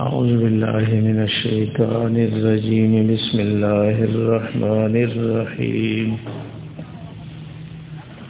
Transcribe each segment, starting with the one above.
أعوذ بالله من الشيطان الرجيم بسم الله الرحمن الرحيم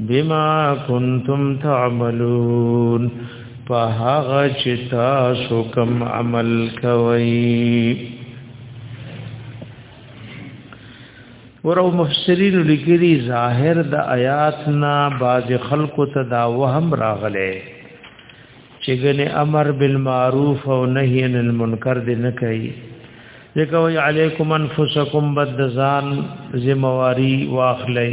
بما کنتم تعملون په هغه چې تاسو کوم عمل کوئ ورو مفسرین لیکلي ظاهر د آیات نا باز خلق ته دا وهم راغله چې ګنې امر بالمعروف او نهی عن المنکر دې نه کوي ځکه وی علیکم انفسکم بد ځان ذمہ واری واخلئ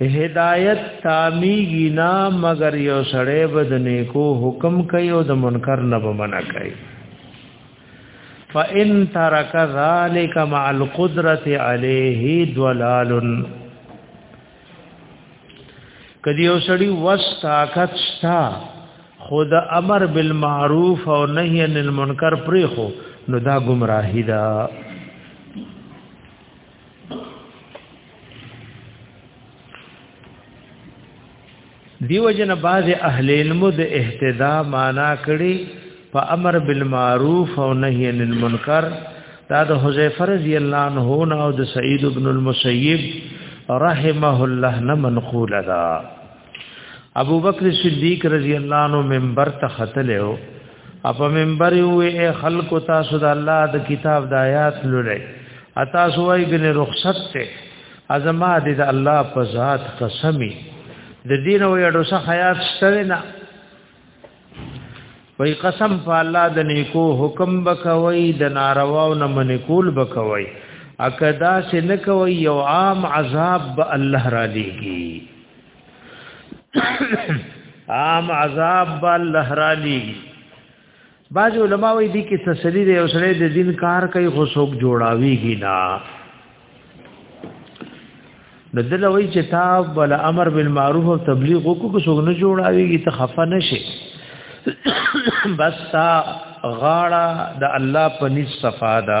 هدایت تامیږي نه مگر یو سړی بد نیکو حکم کوي او د منکر نه به منع کوي فان ترک ذلک مع القدرت علیه ضلال کدی یو سړی وس طاقت شتا خود امر بالمعروف او نهی عن المنکر پرې خو نو دا گمراهی ده دیو جن باز اهل علم د اهتدا معنا کړي په امر بالمعروف او نهي عن المنکر دا د حذیفه رضی الله عنه او د سعید ابن المسیب رحمه الله نه منقول ده ابو بکر صدیق رضی الله عنه منبر ته ختلو اپ منبر یو اے خلق تاسو د الله د کتاب د آیات لولې اتا سوای بن رخصت ته ازما د الله په ذات قسمی د دین او یډو څخه حیات شته نه وای قسم په الله د نیکو حکم بکوي د نارواو نه منکول بکوي اکدا چې نه کوي یو عام عذاب به الله را لېږي عام عذاب به الله را لېږي بعض علما وی دي کې تسلی دی اوسره د دین کار کوي خو څوک جوړاویږي نه د دل وی چې تا بل امر بالمعروف او تبلیغ وکړو کو څوک نه جوړاویږي ته خفه نشي بس تا غاړه د الله په نس صفاده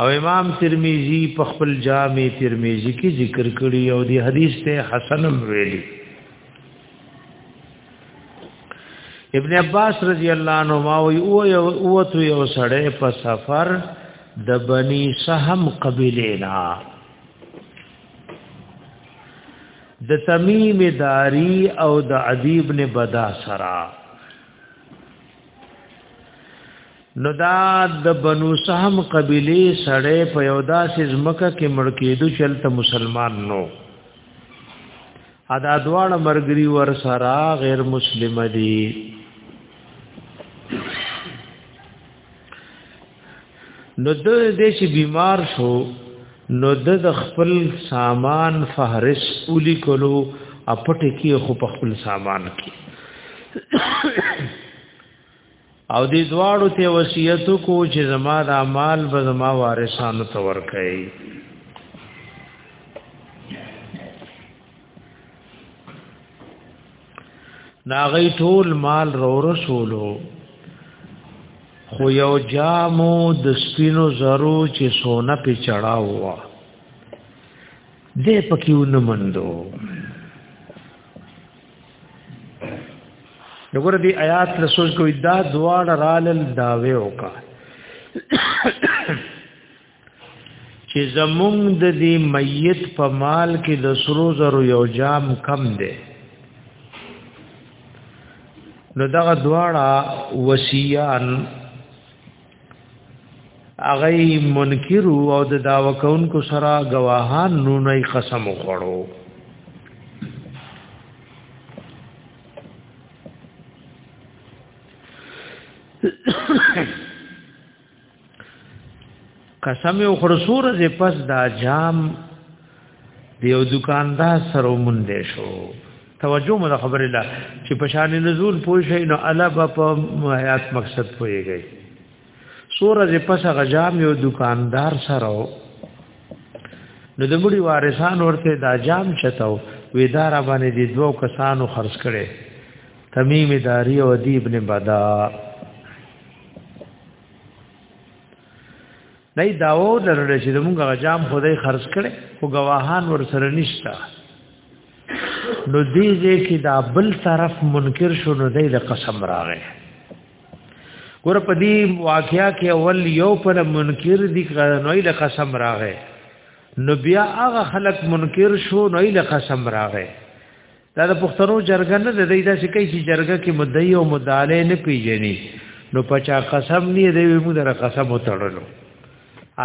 او امام ترمذی په خپل جامع ترمذی کې ذکر کړی او دی حدیث ته حسن ویلی ابن عباس رضی الله عنه ما وی او او تو یو سړی په سفر د بنی سهم قبیله نا د تمیم داری او د عدیب نے بدا سرا نو دا د بنو سهم قبیله سړی په یو داسې ځمکه کې مړ کېدو چې هلته مسلمان نو ادا دواړه مرګري ور سره غیر مسلم دي نو د دې چې بیمار شو نو د خپل سامان فهرس اولی کولو اپټه کې خو په خپل سامان کې او دې دواړو ته وصیت کو چې زما د مال به زما وارثانو ته ورکړي ناغی ټول مال رو رسولو خو یو جامو د سپینو زرو چې سونه په چړاو وا دې پکې ونمندو دغه دې آیات له سوچ کوي دا دواړه رالل داوي وکا چې زمونږ د دې میت په مال کې د سرو زرو یو جام کم دی نو دغه دواړه وصیان هغه منکر او د داوا کونکو سره گواهان نو نه قسم وخړو قسم یو خرصور ز پس دا جام دیو دکاندار سره مونږ شو توجه مو خبر الله چې په شان نزول پوه شي نو الله با په حیات مقصد پويږي سوره دې پس غجام یو دکاندار سره نو د مړي وارثان ورته دا جام چتاو ویدار باندې دې دوه کسانو خرج کړي تمیم داری او دی ابن بدا نه داو درل چې موږ غجام خدای خرج کړي او گواهان ور سره نشتا نو دې ځکه دا بل طرف منکر شو نو دې د قسم راغې ګور په دې واقعیا کې اول یو پر منکر دي نو یې قسم راغې نو بیا هغه خلک منکر شو نو یې قسم راغې دا د پښتنو جرګه نه ده دا چې کوي چې جرګه کې مدعي او مداله نه پیژني نو پچا قسم نه دی موږ در قسم وتړلو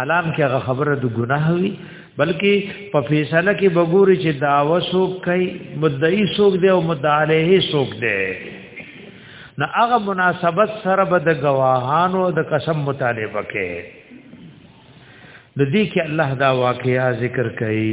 علام کې هغه خبره د ګناه وي بلکې په فیصله کې بګوري چې داوا سوک کوي مدعی سوک دی او مدعاله سوک دی نو هغه مناسبت سره به د گواهانو د قسم مطالبه کوي د دې کې الله دا واقعیا ذکر کوي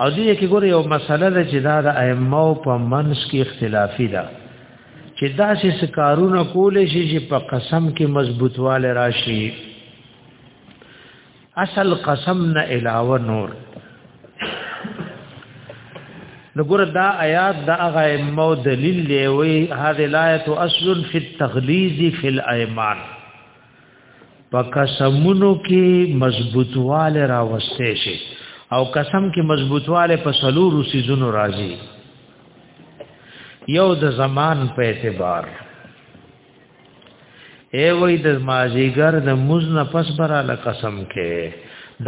او دې کې ګوره یو مسله ده چې دا د ائمه په منځ کې اختلافي ده چې دا چې سکارونه کول شي چې په قسم کې مضبوطواله راشي اصل قسم نه علاوه نور نګور دا آیات دا هغه مو دلیل دی وی هذه الایت اصل فی التغلیظ فی الایمان په قسمونو کې مضبوطواله راوستې شي او قسم کې مضبوطواله په سلورو سيزونو راځي یو د زمان په اعتبار ای وای د مازیګر د مزن پس برا ل قسم کې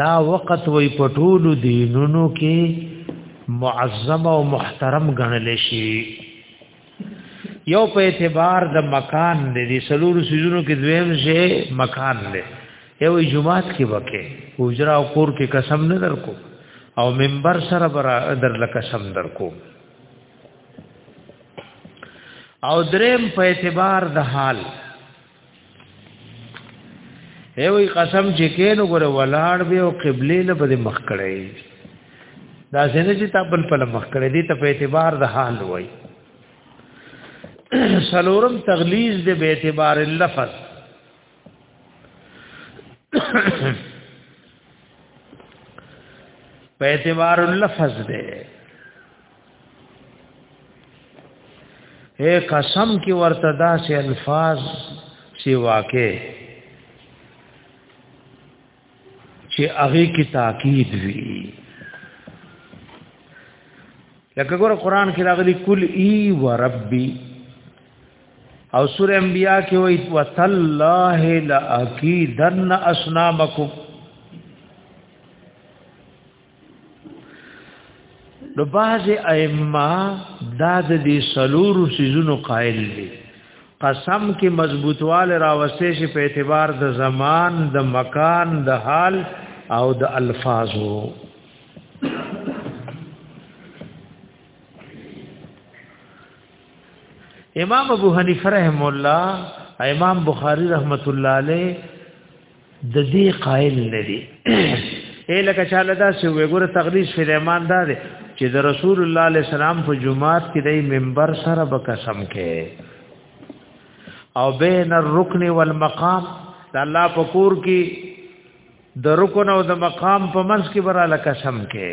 دا وخت وای پټول دینونو کې معظم او محترم ګڼل شي یو په اعتبار د مکان دی د سلور سيزونو کې دویم شی مکان دی یو جمعات کې وکه حجرا او کور کې قسم نه درکو او منبر سره برا در لقسم درکو او دریم په اعتبار د حال هی وی قسم چې کین وګوره ولاړ به او قبله نه بده مخ کړی دا څنګه چې تابل په مخ کړی دی ته په اعتبار د حال وای سلورم تغلیظ دی به اعتبار اللفظ په اعتبار اللفظ دی اے قسم کی ورته دا سه الفاظ سی واقع چې هغه کی تاکید وی لکه ګور قران کې راغلی کل ای و ربی او سوره انبیاء کې وای وتالله لاکیدن اسنامکم نو باز ائمه دا د دې سلورو سيزونو قائل دي قسم کې مضبوطواله راوسته شي په اعتبار د زمان د مکان د حال او د الفاظو امام ابو حنیفه رحم الله امام بخاری رحمت الله علیه د دې قائل نه دي اے لکه چاله دا چې وګوره تقدیر سليمان دا دی چې د رسول الله علیه السلام په جمعات کې د منبر سره به قسم کې او بین الرکن والمقام د الله په کور کې د رکن او د مقام په منځ کې براله قسم کې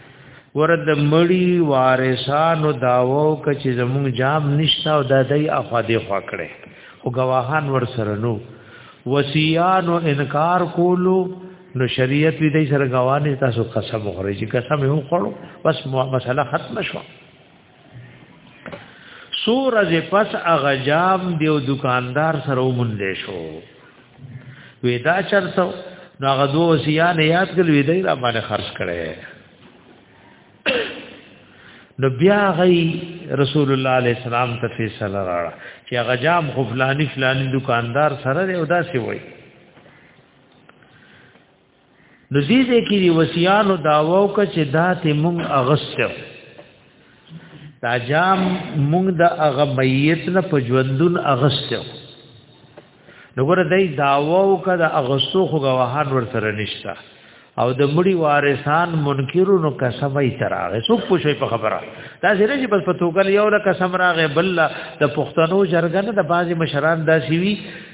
ورد مړی وارثانو داوو ک چې زموږ جام نشتا او د دای اخوا دی خوا کړي او گواهان ور سره نو وصیانو انکار کولو نو شریعت دې دای سره گواهان تاسو قسم وخوري چې قسم یې وخورو بس مسله ختم شوه سور از پس اغا جام دیو دکاندار سر او مندې شو ودا چرته نو هغه دوه وصیان یاد کړل ودا را باندې خرج کړي نو بیا غي رسول الله علیه السلام ته فیصله راړه چې هغه جام خو فلانی فلانی دکاندار سره دی او دا سی وای نو دې دې کې دی وسیانو داوو ک چې دات مونږ اغستو دا جام مونږ د اغه میت نه پجوندون اغستو نو ګره دای داوو ک د اغستو خو غواهان ور سره نشتا او د مړي وارثان منکرونو قسمای تراغه څوک پوښي په خبره دا زیره چې بس په توګل یو له قسم راغه بل د پښتنو جرګنه د بازي مشران داسي وی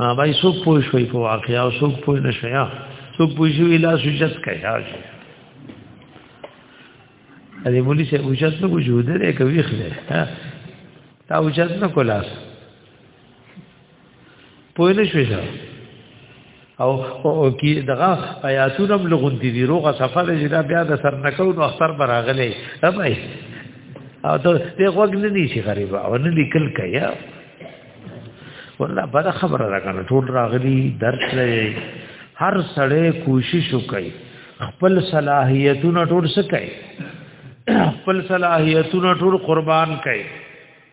ها بای سو پوه شوي په واقعیا او سو پوه نه شیا سو پوه شوي لا سجت کوي ها دې مولي سه وجت نو وجود دې کوي خله ها تا وجت نو کولاس پوه نه شوي او کی دغه آیاتونه بلغون دي دی روغه سفر چې دا بیا د سر نکو نو اختر براغله هبای او ته ته وګ نه دي شي غریب او نه لیکل کیا والله بل خبره راکنه ټول راغلی درس لري هر سړی کوشش وکړي خپل صلاحیتونه ټول سکي خپل صلاحیتونه ټول قربان کړي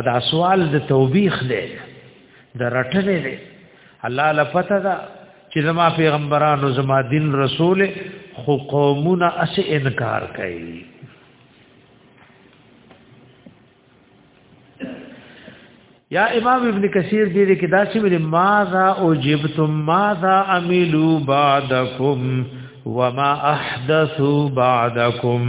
ادا سوال د توبیخ دی د رټنې دی الله لپته دا چې زما پیغمبرانو زما دین رسول خو قومونه اس انکار کوي یا امام ابن کثیر دې کې دا چې ویل ماذا اوجبتم ماذا عملوا بعدکم وما احدثوا بعدکم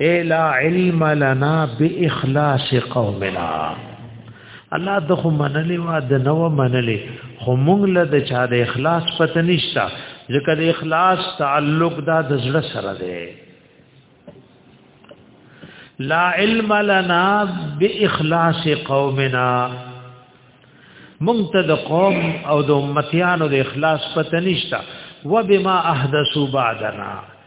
الا علم لنا باخلاص قومنا الله د خو منلې وا د نو منلې خو مونږ له د چا د اخلاص پته نشتا ځکه د اخلاص تعلق دا د زړه سره دی لا علم لنا باخلاص قومنا مونږ ته د قوم او د امتیانو د اخلاص پته نشتا وبما احدثوا بعدنا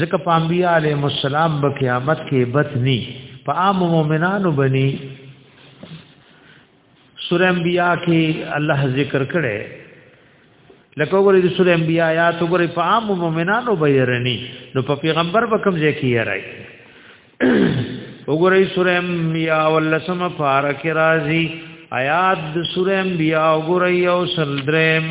ځکه په انبیاء علیهم السلام به قیامت کې بت ني په عام مؤمنانو بني سورہ انبیاء کې الله ذکر کړي لکه وګورئ د سورہ انبیاء آیات وګورئ په عام مؤمنانو به يرني نو په پیغمبر به کوم ځای کې يرای وګورئ سورہ انبیاء ولسم فارق راضی آیات د سورہ انبیاء وګورئ او سلدرم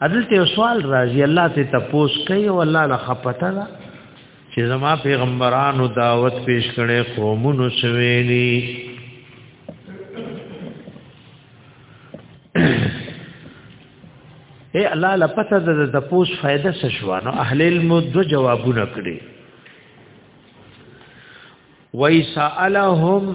عدل ته سوال راځي الله ته تپوس کوي او الله له خپته ده چې زما پیغمبرانو دعوت پیش کړي قومونو سویلی اے الله له پته ده د تپوس فائدہ څه شو نو اهل علم دو جوابونه کړي وای سالهم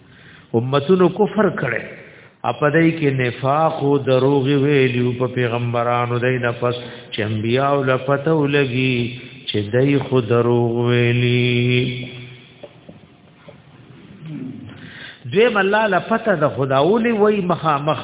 امتونو کفر کړي اپدای کې نفاق او دروغ ویلیو په پیغمبرانو دای نه پس چې انبیا او لپته ولګي چې دای خو دروغ ویلی دوی مله لپته د خداولی وای مخامخ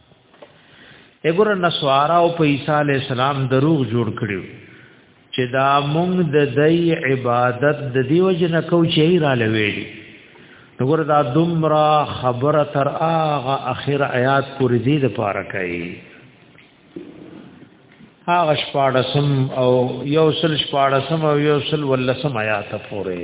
وګوره نسوارا او په عیسی علی السلام دروغ جوړ کړیو چې دا مونږ د دای عبادت د دیو جن کو چې را لوي وګوره دا دمرا خبره تر اغه اخر آیات پورې دې د پاره کوي هغه شپاړسم او یو سل شپاړسم او یو سل ولسم آیات پورې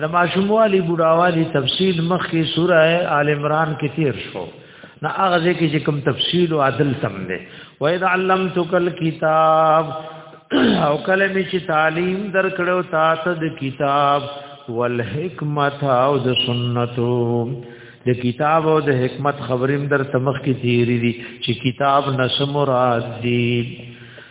دا ماشوموالی بډاوالی تفصیل مخکې سوره آل عمران کې تیر شو نه هغه ځکه چې کوم تفصیل او عدل تم دی و اذا علمتک الكتاب او کله می چې تعلیم درکړو تا ته د کتاب والحکمت او د سنتو د کتاب او د حکمت خبریم در تمخ کې تیری دي چې کتاب نسمراد دي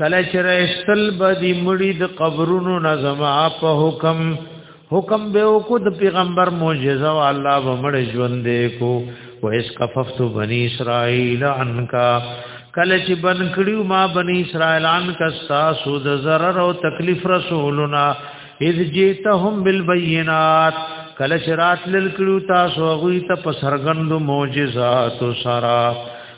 کله چې رښتل بدی مړی د قبرونو نظما په حکم حکم به کو د پیغمبر معجزه او الله به مړ ژوند کو و اس کففت بنی اسرائیل عنکا کله چې بن کړیو ما بنی اسرائیل عنکا تاسو د zarar او تکلیف رسولنا اذ جئتهم بالبينات کله چې راتل کړیو تاسو غوی ته په سرګند معجزات سره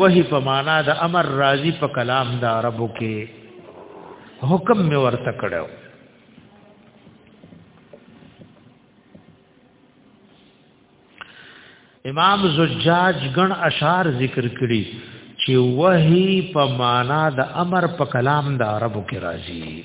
وحی په معنا د امر راضی په کلام د عربو کې حکم می ورته کړو امام زجاج غن اشعار ذکر کړي چې وحی په معنا د امر په کلام د عربو کې راځي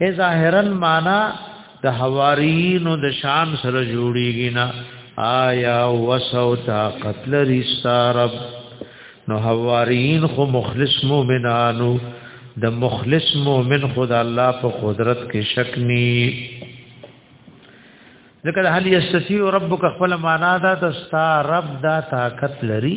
ای ظاهرا معنا د حواریینو د شان سره جوړیږي نه آیا وسو طاقت لري ستارب نو حواریین خو مخلص مؤمنانو د مخلص مؤمن خدا الله په قدرت کې شک ني ذکر هل یستطيع ربک خپل معنا دا د ستا رب دا طاقت لري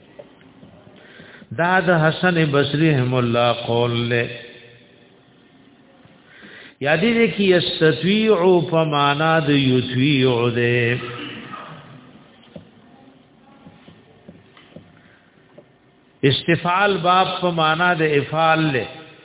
دا د حسن بصری رحم الله قول له یادی دې کې استطيع په معنا د یطيع دې استفعال باب په معنا د افعال له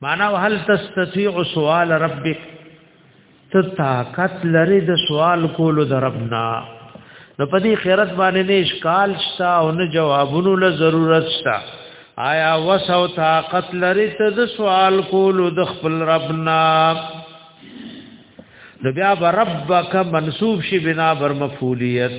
معنا هل تستطيع سوال ربك ته طاقت لري د سوال کولو د ربنا نو په دې خیرت باندې نه اشکال شته او نه جوابونو له ضرورت شته آیا وسو طاقت لري ته د سوال کولو د خپل ربنا نو بیا ربک منسوب شي بنا بر مفعولیت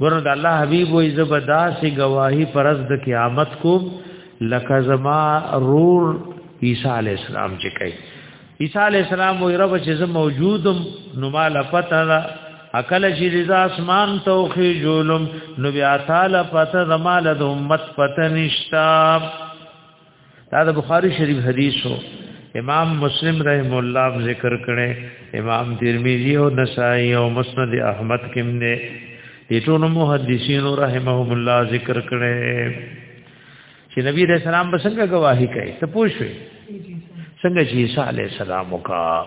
ورنه د الله حبيب وې زبدا سي گواہی پرز د قیامت کو لکه زما رور عیسی علی السلام چې کوي عیسی علی السلام وې رب چې زه موجودم نو ما لپته دا عقل چې رضا اسمان توخي جولم نو بیا تعالی پته زما له امت پته نشتا دا د بخاری شریف حدیثو امام مسلم رحم الله ذکر کړي امام ترمذی او نسائی او مسند احمد کم نه دي ټول محدثین رحمهم الله ذکر کړي چې نبی رسول الله به څنګه گواہی کوي ته پوښوي څنګه چې عیسی علی السلام وکړه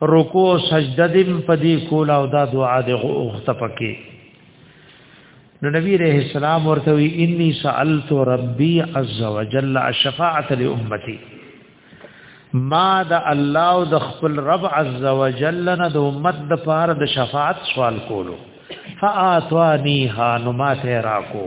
رکوع سجده دیم په دې کول او دا دعا د غوښت پکې نو نبی رحم السلام ورته وی انی سالت ربی عز وجل الشفاعه لامتی ما د الله او د خپل رب عز وجل نه د امت د پاره د شفاعت سوال کولو فاعطانیها نو ما ته راکو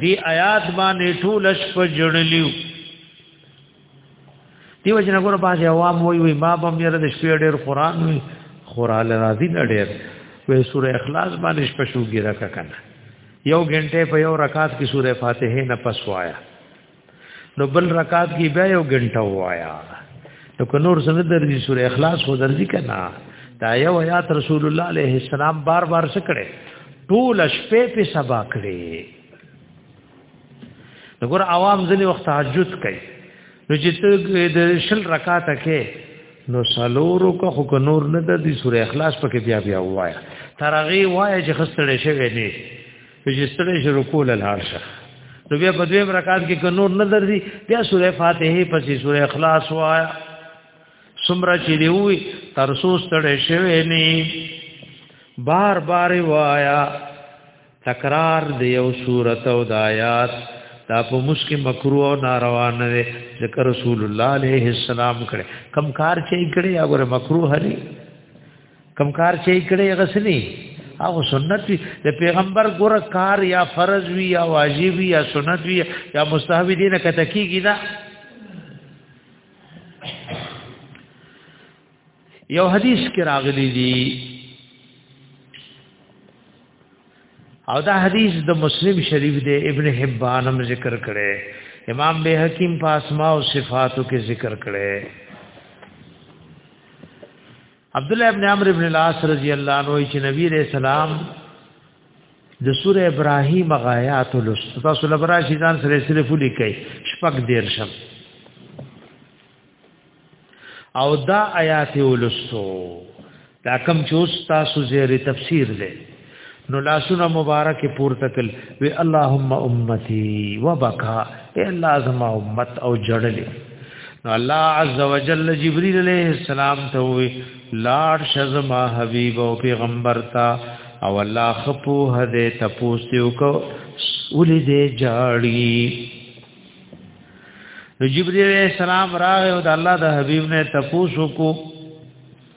دی آیات باندې ټول شپ جوړلیو دیو جن غره باز عوام وای وای ما بم یره د شپې ډېر قران وی قران راضی نه ډېر وې سوره اخلاص باندې شپ شو ګیره کنه یو غنټه په یو رکعت کې سوره فاتحه نه پس وایا نو بل رکعت کې بیا یو غنټه وایا نو که نور سره درځي سورې اخلاص خو درځي کنه دا یو آیات رسول الله علیه السلام بار بار سکړي ټول شپې په سبا کړي وګور عوام ځنی وخت تهجد کوي نو چې ته د شل رکعات کې نو سلورو کا خو نور نه د دې سورې اخلاص پکې بیا بیا وایا ترغه وایا چې خستړې شوی نه چې ستړي شي رکوع له لار شه نو بیا په دوی برکات کې کنور نه درځي بیا سوره فاتحه پسې سوره اخلاص وایا سمرا چې دی وي تر سو ستړي شوی نه بار بار وایا تکرار دی او صورت او دایات دا په مسکه مکروه او ناروا نه دی ذکر رسول الله عليه السلام کړي کم کار چې کړي هغه مکروه دی کم کار چې کړي غسلی هغه سنت وی د پیغمبر ګور کار یا فرض وی یا واجب وی یا سنت وی یا مستحب دي نه کته کیږي دا یو حدیث کې راغلی دی او دا حدیث د مسلم شریف دی ابن حبان هم ذکر کړي امام به حکیم په اسماء او صفاتو کې ذکر کړي عبد الله ابن عمرو ابن العاص رضی الله عنه چې نبی رسول الله د سوره ابراهیم غایات لس تاسو لبرا شي ځان سره سره فولي کوي شپږ دیر شم او دا آیات ولستو دا کم چې تاسو زیر تفسیر دی نو لاسونه مبارک پورته کل وی اللهم امتی وبکا اے الله زما امت او جړلې نو الله عز وجل جبريل عليه السلام ته وی لاړ شزما حبيب او پیغمبر تا او الله خپو هده تپوسیو کو ولې دې جاړي نو جبريل عليه السلام راغ او د الله د حبيب نه تپوسو کو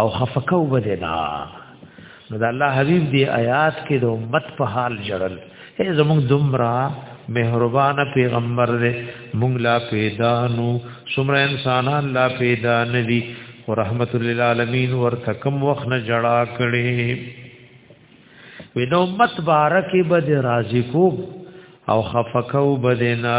او خفقو بدنا نو د الله حبيب دی آیات کې د امت په حال جړل اے زموږ دمرا مهربان پیغمبر دې مونږ لا پیدا نو څومره انسانان لا پیدا ندي او رحمت للعالمین ورته کم وخت نه جړا کړي وینو مت بارکه بد راضی کو او خفقو بدنا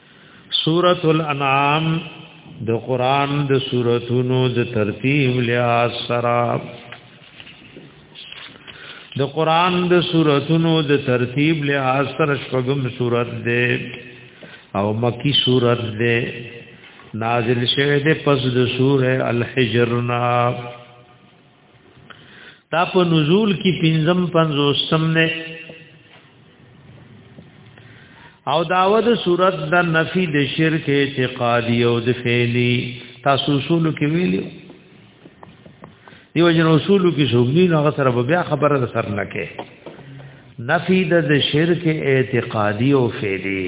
سورۃ الانعام د قران د سوراتونو د ترتیب لحاظ سره د قران د سوراتونو د ترتیب لحاظ سره شپږم سورۃ ده او مکی سورۃ ده نازل شوه د پس د سوره الحجر نه دا په نزول کې پنځم پنځوسم نه او داود صورت د نفي د شرک اعتقادي او د فعلی تاسو اصول کې ویلو دیو جن اصول کې شوګنی نو سره بیا خبره سر نه کې نفي د شرک اعتقادي او فعلی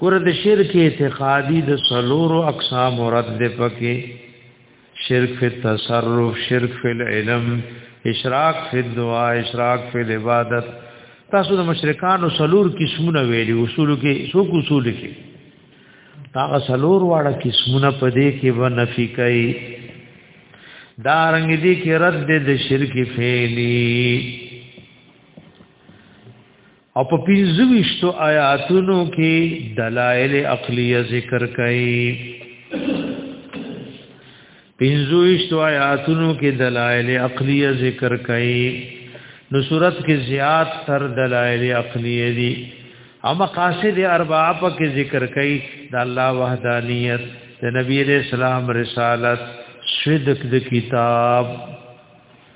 ګور د شرک اعتقادي د سلورو اقسام رد پکې شرک فی التصرف شرک فی العلم اشراق فی الدعاء اشراق فی العبادت تاسو د مشرکانو سلور قسمونه ویلي اصول کې څو اصول کې هغه سلور واړه قسمونه په دې کې و نفی کوي دا رنګ دي کې رد د شرک فعلی او په پنځويشتو آیاتونو کې دلایل عقلیه ذکر کړي پنځويشتو آیاتونو کې دلایل عقلیه ذکر کړي نو صورت کې زیات تر دلایل عقلیه دي او مقاصد اربعه په کې ذکر کړي د الله وحدانیت د نبی رسول الله رسالت صدق د کتاب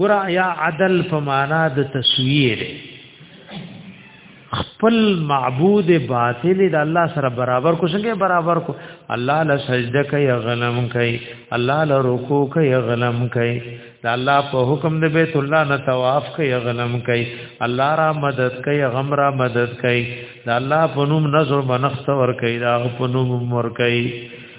ګور یا عدل په معنا د تسویر خپل معبود باطل د الله سره برابر کو څنګه برابر کو الله له سجده کوي غنم کوي الله له رکوع کوي غنم کوي د الله په حکم د بیت الله نه طواف کوي غنم کوي الله را مدد کوي غم را مدد کوي د الله په نوم نظر بنخت ور کوي دا په نوم ور کوي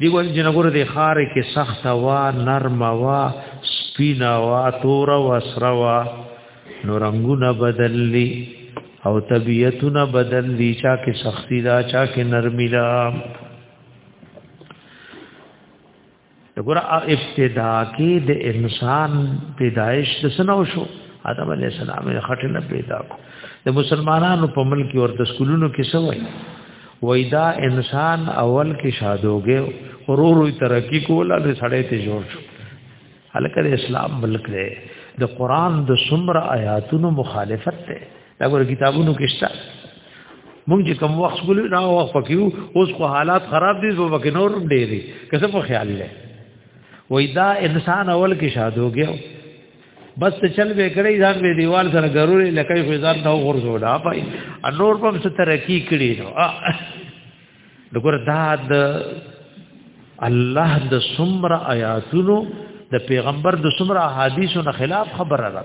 دی ول جنګور د خار کې سخت وا نرم وا سپینا وا تور وا سرا وا نو رنگونه بدلی او طبیعتونه بدلی چا کې سختی دا چا کې نرمی دا وګوره ابتدا کې د انسان پیدایش د سنو شو آدم علی السلام یې خټه نه پیدا کو د مسلمانانو په ملک او د سکولونو کې سوي وای دا انسان اول کې شادوګه ورور وی ترقی کوله د سړې ته جوړ شو هلکه اسلام ملک دی د قران د سمره آیاتونو مخالفت ته دا ګور کتابونو کې شته مونږ چې کوم وخت ګل نه وخت پکيو اوس خو حالات خراب دي زو وکي نور ډېری کسه په خیال لې وای دا انسان اول کې شادو ګیو بس ته چل به کړی ځان به دیوال سره ضروري لکه خو ځان ته ورزو دا پای انور په څه ترقی کړی نو دغه دا د الله د سمره آیاتونو د پیغمبر د سمره احادیثو نه خلاف خبره ده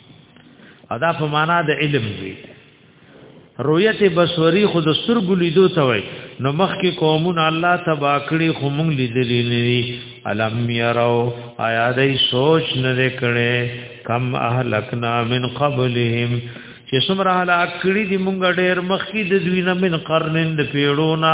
ادا په معنا د علم دی رؤیت بصری خود سترګو لیدو ته وای نو مخ کې قومون الله تبا کړی خو مونږ لیدلې نه دي الم يروا آیا دې سوچ نه کړي کم اهلکنا من قبلهم چې څومره هلاک کړي دي مونږ ډېر مخ کې د دوی نه من قرنن د پیړونا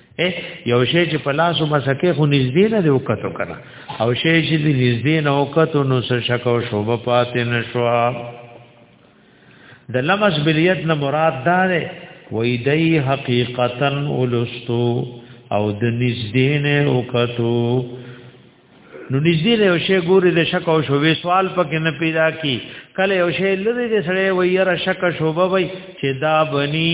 یو شی چې په لاسو مسکه خو نږدې نه دی وکړو کنه او شی چې دی نږدې نه وکړو نو څه شک او شوبه پاتې نشو د لمس بلیت نه مراد دا دی وای دی حقیقتا ولستو او د نږدې نه وکړو نو نږدې له شی ګوري د شک او شوبې سوال پکې نه پیدا کی کله یو شی لری د سړی وای را شک شوبه وای چې دا بنی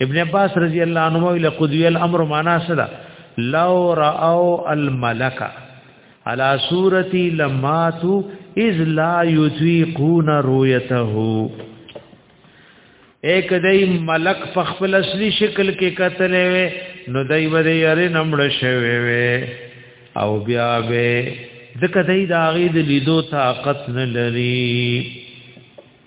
ابن عباس رضی الله عنه ویل قضی الامر معنا سره لو راو الملک علی صورتی لماتو اذ لا یطیقون رؤیته ایک دای ملک په خپل اصلي شکل کې قتل وي نو دای وری یاره نمړ شوی وي او بیا به ځکه دای داغي د لیدو طاقت نه لري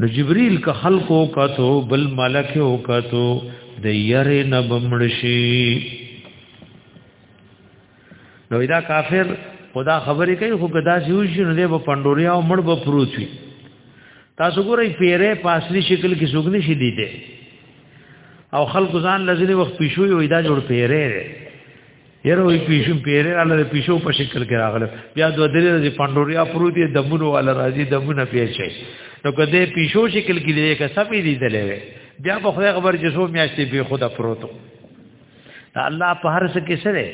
نو جبريل که خلقو کتو بل ملک او کتو د یری نه بمړشي نو دا کافر خدا خبرې کوي خو کدا سيوشي نو د پندوریا او مړ به پروت وي تاسو ګورئ پیره پاسلی شکل کې سګنی شي دي دي او خلق ځان لزنی وخت پښوی وې دا جوړ پیره یره وی پیشو پیری رااله پیشو په شکل کې راغله بیا دوه درې ورځې پندوریا پروتي دمونو والا راځي دمونه پیچي نو کده پیشو شکل کې دی که سپې دی دلې بیا په خدای خبر چې سو میاشتې به خدا پروتو دا الله په هر څه کې سره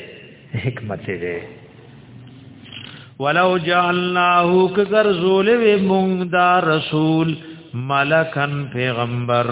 حکمت دی ولو جعلناه کگر زول و مونږ دا رسول ملکن پیغمبر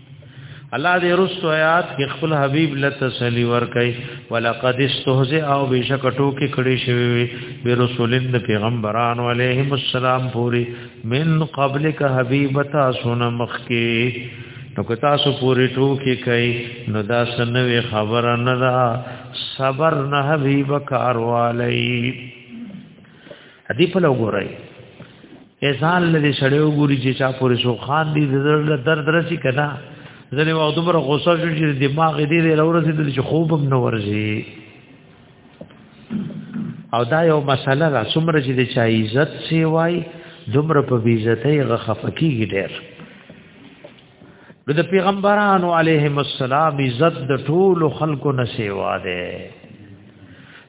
الله دې رسو آیات کې خپل حبيب له تسلی ورکړي ولقد استهزئ او بشک ټوکې کړي شوی وي برسولین د پیغمبران علیهم السلام پوری من قبلک حبیب تاسو نه مخکي نو که تاسو پوری ټوکې کوي نو دا سنوي خبره نه ده صبر نه حبیب کاروالی دې په لو ګورای ازان لدی سړی وګوري چې چا پورې سو خان دي زړه درد رسی کنا ځنې وخت دومره غوسه شو چې دماغ دې له ورسې د چې خوب هم نه ورځي او دا یو مسله را څومره چې د چا عزت سی وای دومره په بیزتۍ غخفکیږي ډېر نو د پیغمبرانو علیهم السلام عزت د ټولو خلکو نه سیوا ده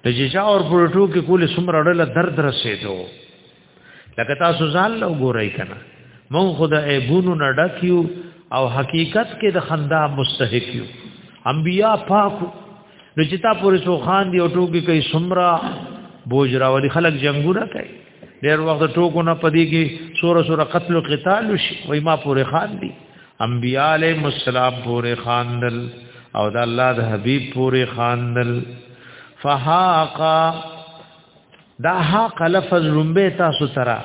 د ججا اور پروتو کې کول سمره ډله درد رسېدو لکه تاسو ځان له ګورای کنه مون خدا ایبونو نه ډکیو او حقیقت کې د خندا مستحق یو انبیا پاکو نو چې تا پورې سو خان دی او ټوګي کوي سمرا بوج راولي خلک جنگونه کوي ډیر وخت ټوکو نه پدې کې سوره سوره قتل او قتال شي وای ما پورې خان دي انبیاء علیهم السلام پورې خاندل او د الله د حبیب پورې خاندل فهاقا دا حق لفظ لومبه تاسو ترا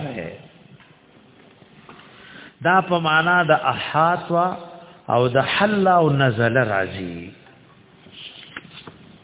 دا په معنا د احات او د حل او نزل راځي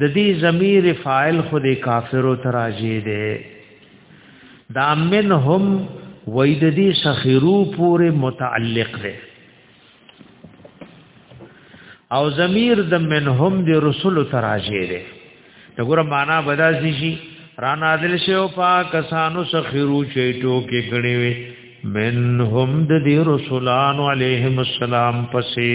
د دې ضمیر فاعل خو د کافرو تراجی دی دا من هم وای د دې سخیرو پورې متعلق دی او ضمیر د من هم د رسول تراجه دی دغه معنا بدا شي رانا دل شو پا کسانو سخیرو چیټو کې غړي وي من هم د دې رسولان علیهم السلام پسې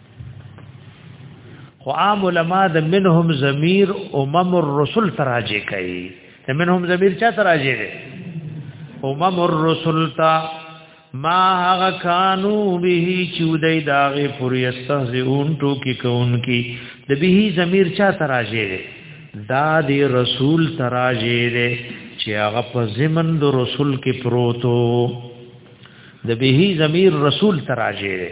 خو عام علما د منهم ضمیر امم الرسل تراجع کوي د منهم ضمیر چا تراجع دی امم الرسل تا ما هغه کانو به چودای داغه پوری استهزئون ټوکی کون کی د به ضمیر چا تراجع دی دا دی رسول تراجع دی چې هغه په زمن د رسول کې پروتو د به ضمیر رسول تراجع دی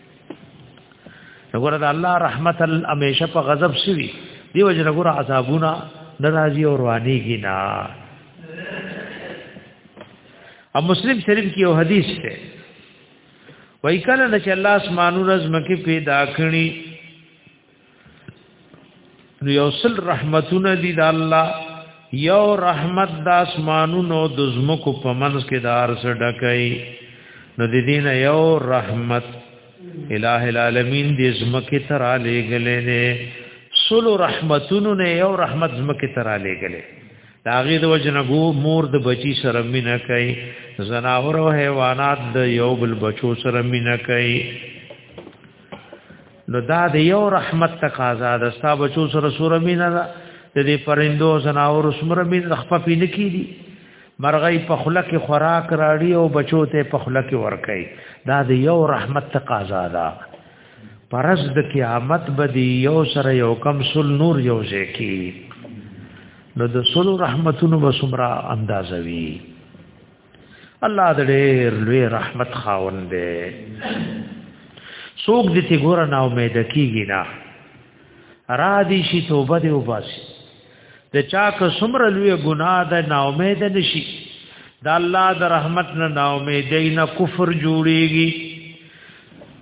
وګوره د الله رحمت همیشه په غضب شوی دی وجه وګوره عذابونه ناراضي او رواني گینا ام مسلم شریف کې یو حدیث ده وای کله چې الله اسمانو رزمکه پیدا کړی نو یو سل رحمتونه دي د الله یو رحمت د اسمانونو د زمکو په منځ کې د ارس ډکای نو د دین یو رحمت الہ العالمین د زمکه تر علی غلې نه سل رحمتونو نه یو رحمت زمکه تر علی غلې دا غي د وجنګو مور د بچی سره مینا کوي زناور او حیوانات د یو بل بچو سره مینا کوي نو دا د یو رحمت تقاضا ده ستا بچو سره سوره مینا ده د دې پرندو زناور سمره مين رخپه پین کیدی مرغی په خلک خوراک راړي او بچو ته په خلک ورکي دا د یو رحمت تقاضا ده پرز د قیامت بدی یو سره یو کم سل نور یو ځکی نو د سل رحمتونو وسمرا اندازوي الله د ډېر لوی رحمت خاوند دی څوک دې ته ګور نه امید کیږي نه را دي شي توبه دې وباسي د چا که څومره لوی ګناه ده نا امید نشي د الله د رحمت نه نا امید نه کفر جوړيږي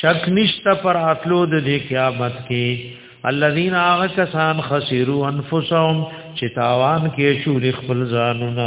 شک نشته پر اتلو د دې قیامت کې الذين اغكسان خسروا انفسهم چې تاوان کې شو د خپل ځانونه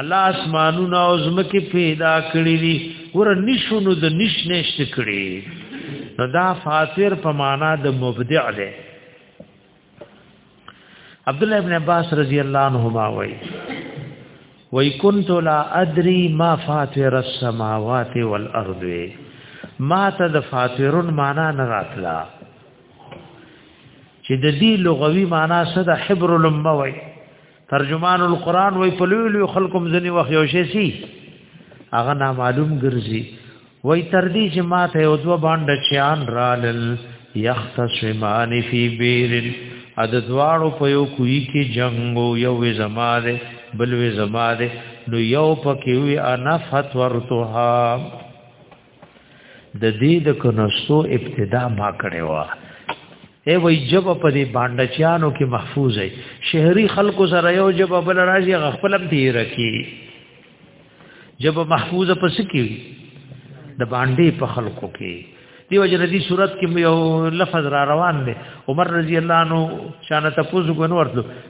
الله اسمانونه او زمکه پیدا کړی دي ور نشونو د نش نشت کړی نو دا فاطر په معنا د مبدع ده عبد الله ابن عباس رضی الله عنهما وای وای كنت لا ادري ما فاطر السماوات والارض ما ته د فاطرون معنا نه راتلا چې د دې لغوي معنا څه د حبر لمه وای ترجمان القرآن وی په لوی لوی خلکو مزنی وخت یو شي سي هغه نامعلوم ګرځي وی تر دې چې ماته یو دوه باندې چیان رالل یختصمان فی بیر اد دواړو په یو کوی کې جنگو یو وی زماره بل وی زماره نو یو پکې وی انا فتورتها د دې د کنستو ابتدا ما کړې و ای وای جب په دې باندچانو کې محفوظ ہے شهري خلکو سره یو جب بل راځي غفلم دی رکی جب محفوظ پس کی د باندې په خلکو کې دیو جن دې صورت کې یو لفظ را روان دی عمر رضی الله عنه شان ته پوز غنورته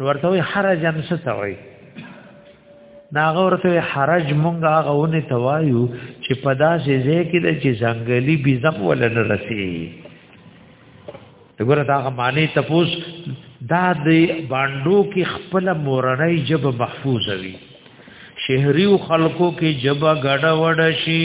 ورته وي حرج ان څه ته وي ناغه ورته وي حرج مونږه هغه ونی ته وایو چې په داسې ځای کې د چې ځنګلي بيزم ول نه رسي وګوره دا هغه معنی تپوس دا د باندو کې خپل مورنۍ جب محفوظ وي شهري خلکو کې جب غډه وډه شي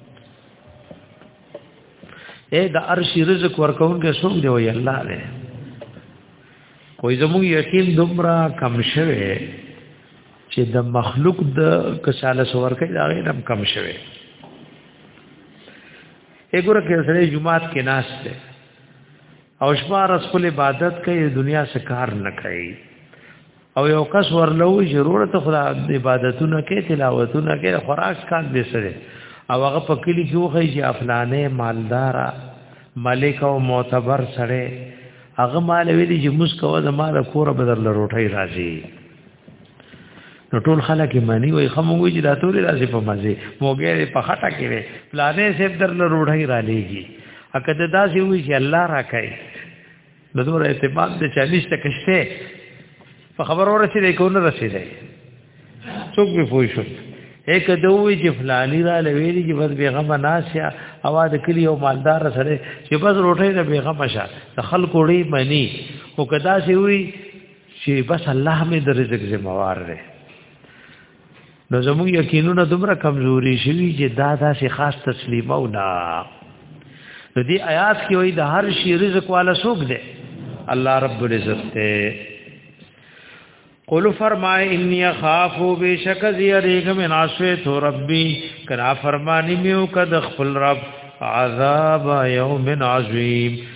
اے د عرش رزق ورکونکې څوک دی وی الله دی وای زموږ یقین دومره کم شوه چې د مخلوق د کساله سور کې دا غیرم کم شوه وګوره کې سره جمعات کې ناس ته او شپه راز خپل عبادت کوي دنیا څخه کار نه کوي او یو کس ورلو ضرورت خدا عبادتونه کوي تلاوتونه کوي خوراک کار به سره او هغه په کلی کې وخی چې افلانې مالدار ملک او معتبر سره هغه مال ویلي چې مسکو د مال کور بدل روټي راځي نو ټول خلک مانی وای خموږي چې دا تورې راځي په مزه موګه په خټه کې وي پلانې سیب در له روړی را لېږي اکه دا داسې وی چې الله را کوي د دومره اعتماد د چالیس ته کشته په خبرو رسیدې کو نه رسیدې څوک به پوه شو یک دوی چې فلانی را لویلی چې بس بیغمه ناسیا اواز کلی او مالدار سره چې بس روټه نه بیغمه شه د خلکو ری منی او کدا سی وی چې بس الله مې د رزق ذمہ وار دی نو زموږ یقینونه دومره کمزوري شوي چې دا داسې خاص تسلیمه او نه د دې آیات کې وایي د هر شي رزق والا څوک دی الله رب العزت ته قل فرمائے انی خافو بیشک زیریگ من عشویت ربی کنا فرمانی میو کد خپل رب عذاب یوم عظیم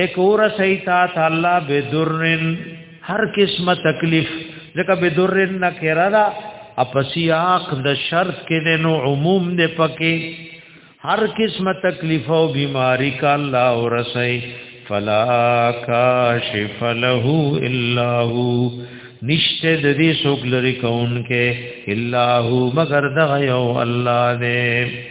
ایک اور سیتا تا الله بدرن هر قسمه تکلیف ځکه بدرن نکره دا اپسیاق د شرط کې د نو عموم نه پکې هر قسمه تکلیف او بیماری کا الله ورسي فلا کاشف له الا هو نشته د دې څوک لري کون کې الا هو مگر دغه یو الله دې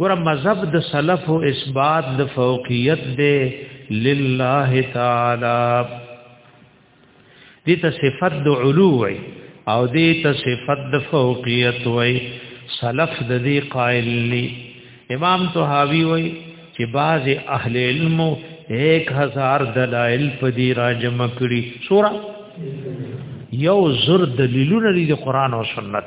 ګور مذهب د سلف او اثبات د فوقیت دی لله تعالی دې ته صفت د علو وي او دې ته صفت د فوقیت وي سلف د دې قائل لی امام طحاوی وي چې بعض اهل علم 1000 دلائل په دې را جمع کړي سورہ یو زر دلیلونه دي د قران او سنت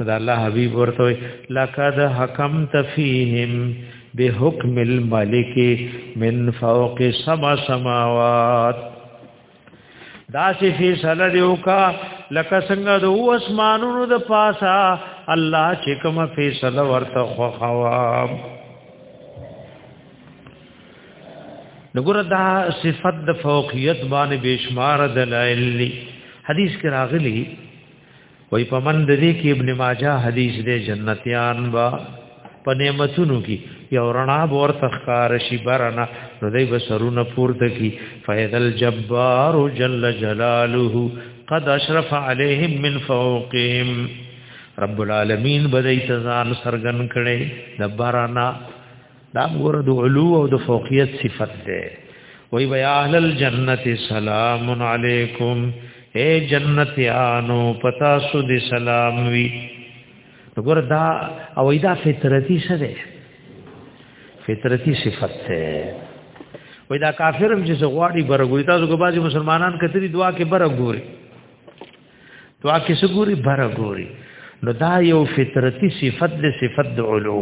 دا الله حبيب ورته لقد حكمت فيهم بحكم الملك من فوق سبع سماوات دا چې فیصله دی وکا لکه څنګه د اسمانونو د پاسا الله چې کوم فیصله ورته خو خواب نګور دا صفت د فوقیت باندې بشمار دلایل دي حدیث کې راغلي وای په من د دې کې ابن ماجه حدیث دې جنتیان با په نعمتونو کې یو رڼا بور تخکار شي برنا نو دې بسرونه پورته کی فیدل جبار جل جلاله قد اشرف علیهم من فوقهم رب العالمین بدای تزان سرغن کړي د برنا دا ګوره د علو او د فوقیت صفت ده وی بیا اهل الجنت سلام علیکم اے جنتیانو پتا سو دی سلام وی ګوره دا او دا فطرتی څه ده فطرتی صفت ده وای دا کافرم چې غواړي برګوري تاسو کو بازي مسلمانان کتري دعا کې برګوري دعا کې څه ګوري بره ګوري نو دا یو فطرتي صفت د صفت د علو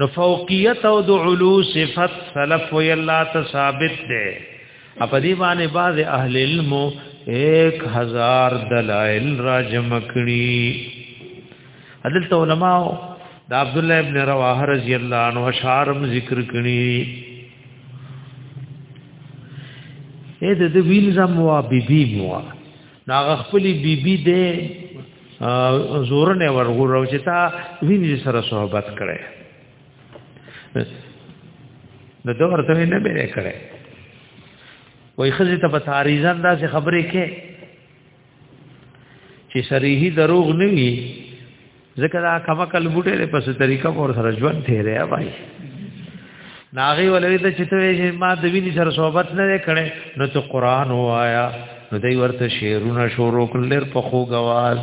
نو فوقیت او د علو صفت سلف وی الله ته ثابت ده اپ دې باندې بعض اهل علم 1000 دلائل راجم کړي عدل علماء دا عبد الله ابن رواحه رضی الله عنه شارم ذکر کړي اې د دې ویل زموا بیبي موا ناغه خپل بیبي دې زور نه ورغورو چې تا ویني سره صحبت کړي نو دا ورته نه به کړي وای خزه ته په تاریزان داسې خبرې کې چې صریحي دروغ نه وي ځکه دا کما کل بوټي له پس طریقه پور سره ژوند دی ری بھائی ناغي ولې ته چې ته ما د ویني سره صحبت نه کړي نو ته قران وایا نو دوی ورته شعرونه شروع کړل په خو غواز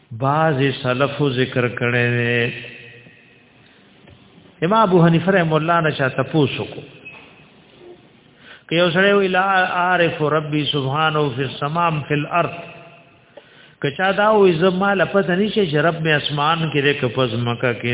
بعض سلفو ذکر کړي دي امام ابو حنیفه رحم الله نه چاته پوسو کو که یو سره وی لا عارف ربي سبحانه فی السماء فی الارض کچا دا وې زما لپته نشي چې رب مې اسمان کې دې کپز مکه کې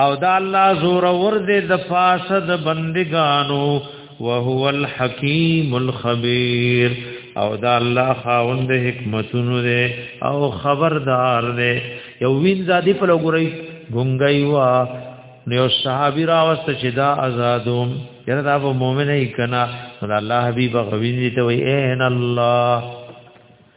او دا الله زور ور دې د پاسه د بندګانو وهو الحکیم الخبیر او دا الله خاوند حکمتونو دې او خبردار دې یو وین زادی په لګورای ګنګای وا نو صحابي راوست چې دا آزادوم یره دا مؤمنه کنا الله حبیب غوینې ته وی اے الله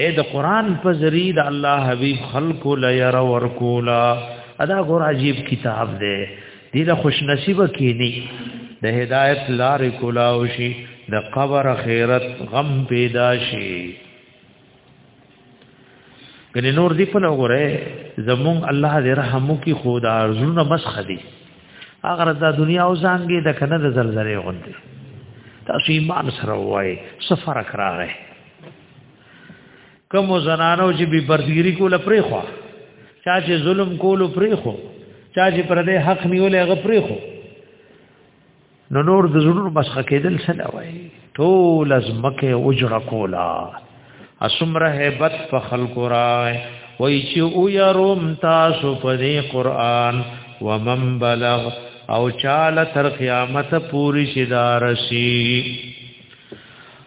اے د قران په ذری د الله حبیب خلق لا ير ورکولا ادا ګور عجیب کتاب دی دی له خوش نصیب کینی د هدایت لار کولا او شي د قبر خیرت غم پیدا شي ګنې نور دی په لګوره زمون الله دې رحم کی خدا ارزونه بس خدي اگر دا دنیا او زانګي د کنه د زلزلې غوندي تاسو ایمان سره وای سفر کراغه کوم زنانو چې به پردګيري کوله پرې خو چا چې ظلم کولو پرې خو چا چې پر دې حق نیولې هغه پرې خو نو نور د زړونو بس خکېدل سره وای ټول از مکه اجر کولا اسمره hebat په خلق راي وای چې او يروم تاسو په دې قران ومن بلغ او چاله تر قیامت پوری شدارسی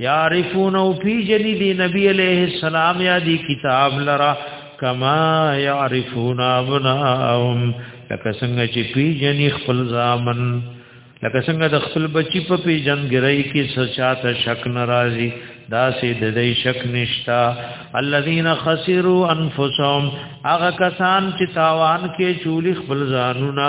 یعرفون او فی جنی دی نبی علیہ السلام یا دی کتاب لرا کما یعرفون ابناهم لکه څنګه چې پی جنی خپل زامن لکه څنګه د خپل بچی په پی جن ګرای کې سچاته شک ناراضی دا سي د دې شک نشتا الذين خسروا انفسهم هغه کسان چې تاوان کې چولی خپل ځانونه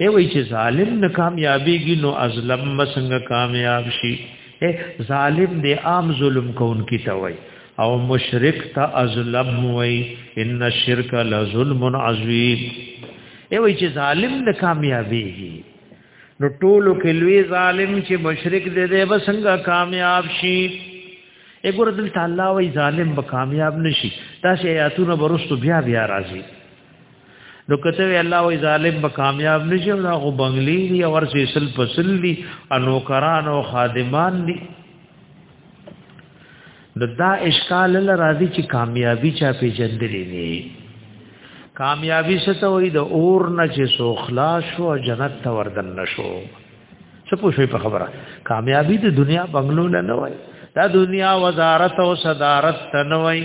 ای وای چې ظالم نه کامیابیږي نو ازلم مسنګ کامیاب شي ظالم دې عام ظلم کوونکی ته وای او مشرک ته ازلم وای ان الشرک لظلم عظیم ای وای چې ظالم نه کامیابیږي نو ټولو کې لوی ظالم چې مشرک دې دې وسنګ کامیاب شي اګور دل تعالی وای ظالم به کامیاب نشي تاسو آیاتونه برستو بیا بیا راځي نو کته وی الله وی ظالم به کامیاب نشي او هغه بنگلي دي او ورسې سل پسل دي انو کران او خادمان دي د دا اشکال ل راضي چې کامیابی چا په جندلې نه کامیابی څه ته وي د اور نه چې سو خلاص او جنت ته وردن نشو څه پوښي په خبره کامیابی د دنیا بنگلو نه نه وای دا دنیا وزارت او صدارت ته نه وای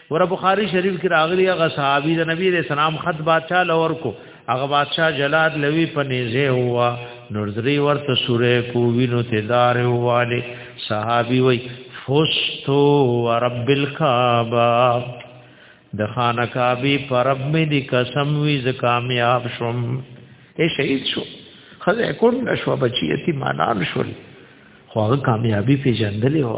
ور بخاری شریف کې راغلی هغه صحابي د نبی رسول سلام خط بادشاہ لور کو هغه بادشاہ جلاد لوی پنيزه هوا نورذري ورته سوره کو وینو ته دار هواله صحابي وای فستو ورب الكعبه د خانه کعبه پرب می دی قسم وی ز کامیاب شوم اے شهید شو خزه کون نشو بچی یتیمانان شول خو هغه کامیابی پیژندلې و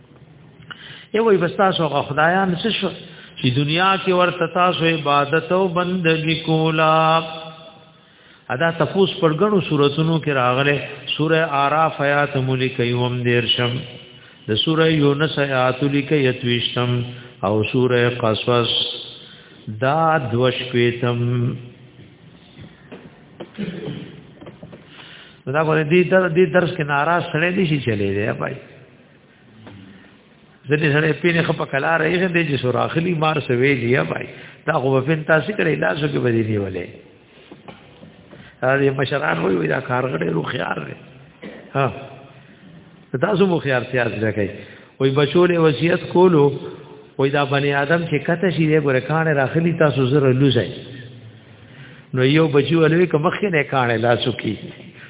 یو وي بس تاسو غو خدایا نس شو چې دنیا کې ورته تاسو عبادت او بندګي کولا ادا تفوس پر غنو سوراتونو کې راغله سوره আরাف آیات ملک یوم دیرشم د سوره یونس آیات لیک یتویشتم او سوره قصص دا دوش پیتم دا غوړې دې درس کې ناراض سره دي شي چلے دی بھائی ځنې سره پینې خپ کلا رہی دې چې سوراخلی مار سوي دی بھائی تا خو په پین تاسو کړي لاسو کې بدی دی ولې دا مشران وي دا کارګړې رو خيار دی ها تاسو مو خيار سیاست راکړي وای بچولې وصیت کولو وای دا بنی آدم چې کته شي دې ګره کانه راخلی تاسو زره لوزای نو یو بچی ولې کوم مخ نه کانه لاسو کی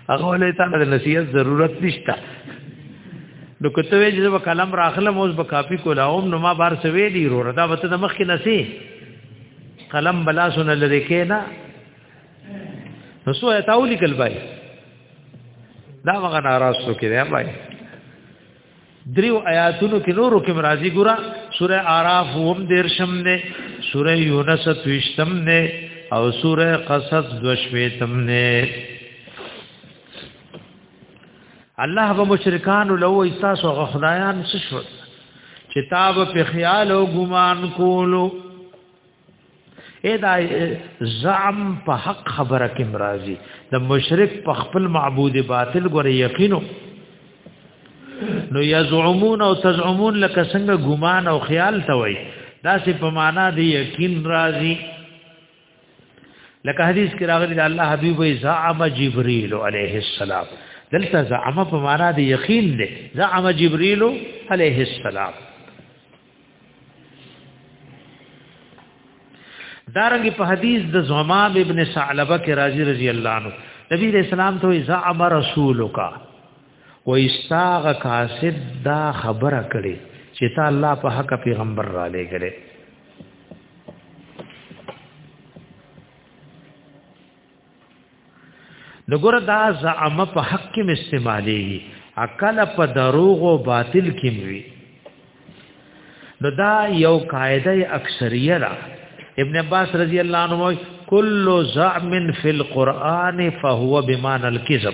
هغه ولې تعالی د نصیحت ضرورت نشته نو کته وی چې په قلم راخلم اوس به کافی کولاوم نو ما بار سوي دی رو ردا وته د مخ کې نسی قلم بلاسونه لری کینا نو سو ایتاو لیکل بای دا وغه ناراض شو کې دی بای دریو آیاتونو کې نورو کې مرাজি ګورا سوره আরাف هم دیرشم نه سوره یونس توشتم نه او سوره قصص دوشمیتم نه الله به مشرکان له وې تاسو غخدایان څه شو چې تاب په خیال او ګمان کولو اې دا زعم په حق خبره کې مرাজি د مشرک په خپل معبود باطل غره یقینو نو یزعمون او تزعمون لکه څنګه ګمان او خیال ته وای دا سه په معنا دی یقین راضی لکه حدیث کې راغلی د الله حبیب وی زعم جبرئیل علیه السلام دلته زعم په معنا دی یقین دی زعم جبرئیل علیه السلام دارنګ په حدیث د زمام ابن ثعلبه کې راضی رضی الله عنه نبی رسول الله ته اذا امر رسولک و استاغ قاصد دا خبره کړي چې تا الله په حق پیغمبر را لګره نګور دا زعم په حق کې استعمالي عقل په دروغ او باطل کې وي نو دا یو قاعده اکثریه را ابن عباس رضی الله عنه کل زعم فی القرآن فهو بمعنى الكذب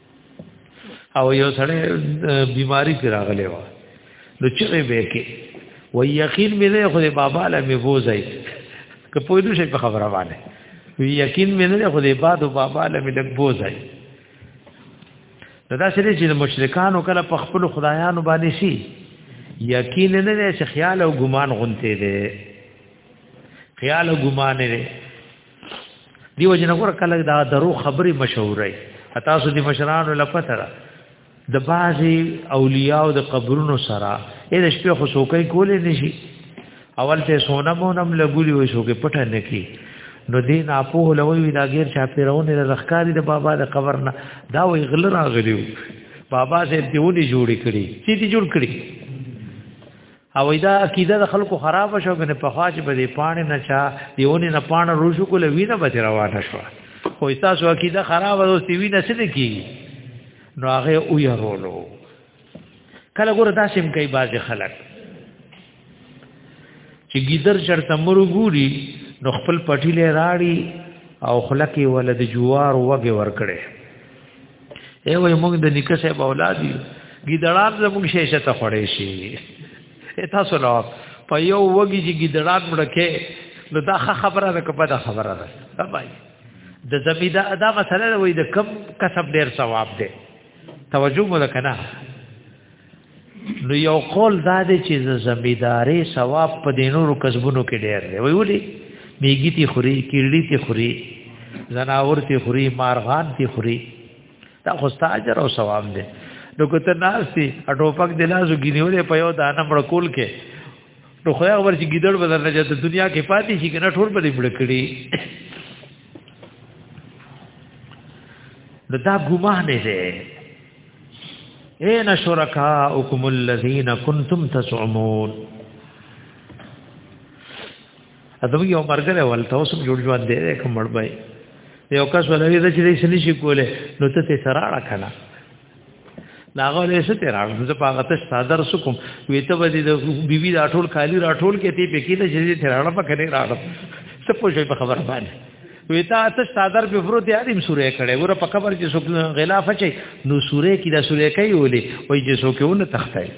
او یو سړی بیماری کې راغلی و نو چغې به کې و یقین مې نه خو بابا له مې وځي که پوه نه شي په خبره باندې وی یقین مې نه خو دې باد او بابا له مې لګ بوزای دا سره چې مشرکان او کله په خپل خدایانو باندې شي یقین نه نه چې خیال او ګمان غونته دي خیال او ګمان نه دیو جن ګور کله دا درو خبري مشهورای تاسو دي مشرانو لپاره د بازي اولیاء او د قبرونو سره اې د شپې خو سوکې کولې نشي اول ته سونه مونم لګولي وې سوکې پټه نه کی نو دین اپو لوي دا غیر چا پیرونه د رخکاری د بابا د قبر نه دا وې غل راغلیو بابا سه دیونی جوړی کړي چې دې جوړ کړي او دا عقیده د خلکو خراب شو کنه په خوا چې بده پانه نه چا دیونه نه پانه روشو کول وینه به روانه شو خو تاسو عقیده خراب او سی وینه څه نه کی نو هغه او یرولو کله ګور داسې هم کوي باز خلک چې ګیدر چرته مرو ګوري نو خپل پټی له راړي او خلک ولد جوار وګه ور کړي ای وای موږ د نیکه صاحب اولاد یو ګیدړان زموږ شیشه ته خړې شي تاسو نو په یو وګی چې ګیدړان مړکه نو دا خبره ده کپه دا خبره ده بای د زمیدا ادا مسله وای د کم کسب ډیر ثواب ده توجه مو کنه نو یو قول دا دی چې د زمیداری ثواب په دینورو کسبونو کې ډیر دی وی ولي میګی تی خوري کیړی تی خوري زناور تی خوري مارغان تی خوري دا خو ستا اجر او ثواب دی نو که ته ناسي اټوپک د لاسو ګینیولې په یو دانه مړ کول کې نو خو هغه ورچ ګیدړ بدل نه جاته دنیا کې پاتې شي کنه ټول به مړ کړي دا ګماه نه دی اے نشرکاءکم الذین کنتم تزعمون ادم یو مرګره ولته اوس جوړ جوړ دی کومړ بای یو کس ولوی د چې سلی شي کوله نو ته ته سره اړه کړه ناغه له څه ته راغله زه په هغه ته صادر سکم وی ته به د بیبي د اټول خالی راټول کې تی پکې ته چې ته راړه پکې راړه څه پوښي په خبره باندې ویتا ته صادر په فرو دی ادم سورې کړي ور په خبر چې څوک غلاف چي نو سورې کې دا سورې کوي ولي وای چې څوک ونه تختای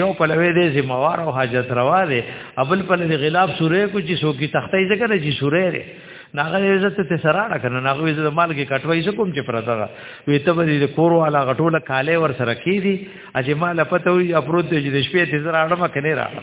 یو په لوي دې زموار او حاجت روا دي ابل په لوي غلاف سورې کو چې څوک تختای ذکر چې سورې لري ناغه عزت ته سراړه کنه ناغه عزت مال کې کټوي څه کوم چې پرتا دا وی ته به دې کور والا غټوله کاله ور سره کیدی اجه مال پته وي اپروت دې شپې ته سراړه مکنه راړه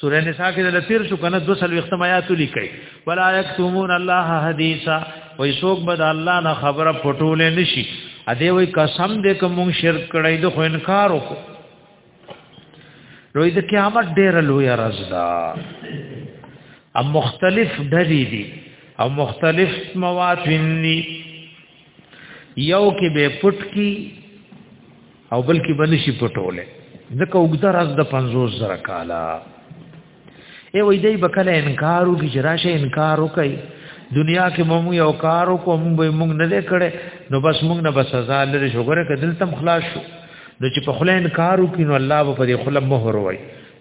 سورہ نساء کې د تیر شو کنه 200 ختم آیات لیکي ولا یکتمون الله حدیثا وای څوک به د الله نه خبره پټول نشي ا دې وای قسم دې کوم شرک کړی د خو انکار وکړو روی د قیامت ډیر لوی راز دا ا مختلف ډلې دي او مختلف مواد ویني یو کې به پټ کی او بلکې باندې شي پټوله ځکه وګدا راز د 50 زره کالا ای وای دی بکله انکار وکي چې راشه انکار وکي دنیا کې موږ یو کار وکړو موږ به موږ نه لیکړې نو بس موږ نه بس سزا لري شوګره کدل تم خلاص شو نو چې په خله انکار وکي نو الله به په دې خله مهر وای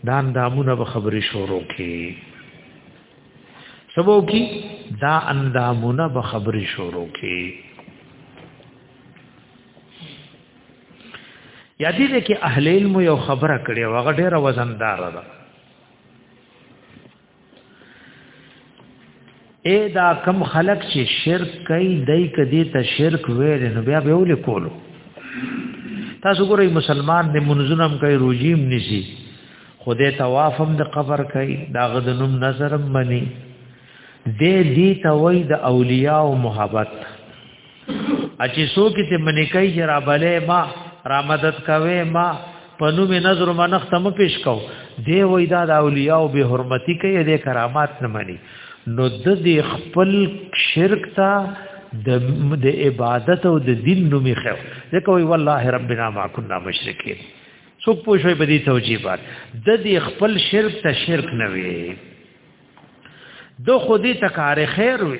دا اندامونه به خبرې شروع کړي سبو کی دا اندامونه به خبرې شروع کړي یا دې دې کې اهل علم یو خبره کړې او هغه ډېره وزندار ده اے دا کم خلق چې شرک کوي دای کدی ته شرک ویل نو بیا به ول کولو تاسو ګورئ مسلمان دې منځونم کوي روجیم نسی خدای توافم د قبر کوي دا غدنم نظرم منی دې دې ته وای د اولیاء او محبت اچې سو کې ته منې کوي چې را بلې ما را مدد کوي ما پنو می نظر منخ تم پیش کو دی وای دا د اولیاء او به حرمتی کوي د کرامات نه مني نو د دې خپل شرک تا د د عبادت او د دین نوم یې خو ځکه وای والله ربنا ما كنا مشرکین څوک پوښوي په دې توجیهات د دې خپل شرک ته شرک نه وي دو خودی تکار خیر وي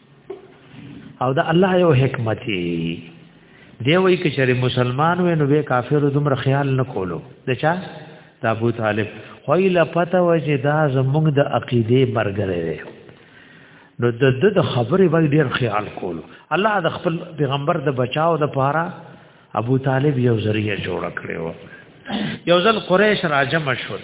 او دا الله یو حکمت دی وای ک چې مسلمان وې نو به کافر دومره خیال نه کولو دچا د ابو طالب خو لا پته و چې دا زمونږ د عقیده مرګره دی نو د د د خبرې وای ډیر خیال کولو الله د خپل پیغمبر د بچاو د پاره ابو طالب یو ذریعہ جوړ کړو یو ځل قریش راجم شول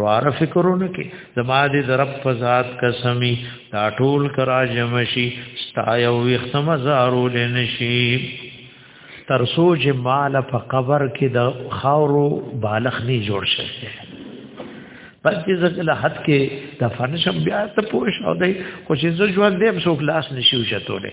رواره فکرونه کې زما دې درب فزاد قسمی دا ټول کرا جمشي ستایو وختم زارو لنشي تر سوج مال په قبر کې د خاورو بالغ نه جوړ شي پس چې زکل حد کې د فنشم بیا ته پوښ او دی خو چې ژوند دې څوک لاس نشي وشتولې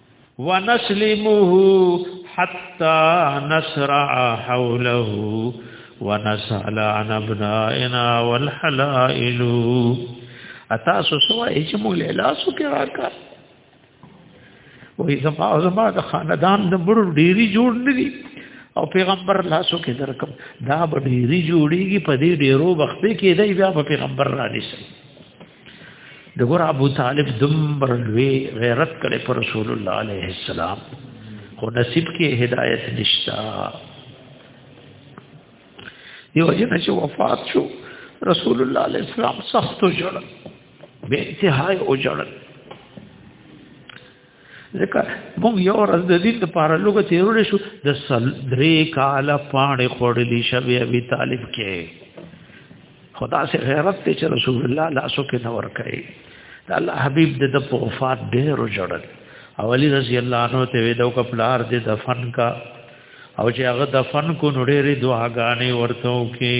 ونسلمه حتى نسرع حوله ونسأل عن ابنائنا والحلائل اتاسو سوا چې موږ له لاسو کې راکا وې زما او زما د خاندان د مړو ډيري جوړ نه دي او پیغمبر لاسو کې درکم دا به ډيري جوړيږي په دې ډیرو وخت کې دی بیا په پیغمبر را نشي دغه ابو طالب دمر لوی غیرت کړي پر رسول الله عليه السلام خو نصیب کې هدایت نشتا یو جن چې وفات شو رسول الله عليه السلام سخت جوړ به انتهای او جوړ ځکه موږ یو ورځ د دې لپاره لوګه تیرول شو د سل درې کاله پاڼې خورلې شوی ابي طالب کې خدا سے غیرت ته چې رسول الله لاسو کې نور کړي دا الله حبيب د د وفات ډېر جوړل او علي رضی الله عنه ته ویدو کپلار دې دفن کا او چې هغه دفن کو نړېری دعاګانې ورته وکړي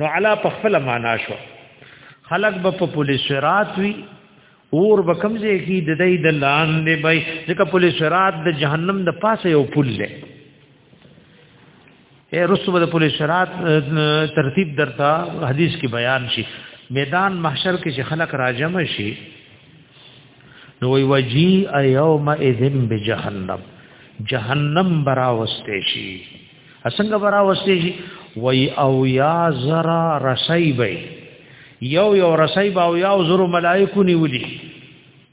نو علا په خپل معنا شو خلق به په پولیس رات وی اور به کمزې کی د دې د لاندې به ځکه پولیس رات د جهنم د پاسه یو پل لې اے رسو د پولیس رات ترتیب درتا حدیث کې بیان شي میدان محشر کې چې خلق راجم شي نو وی وجی ایوم اذن بجهنم جهنم برا واستې شي اسنګ برا وستې شي وای او یا زرا رسای بی یو یو رسای با او یا زرو ملائکو نیولی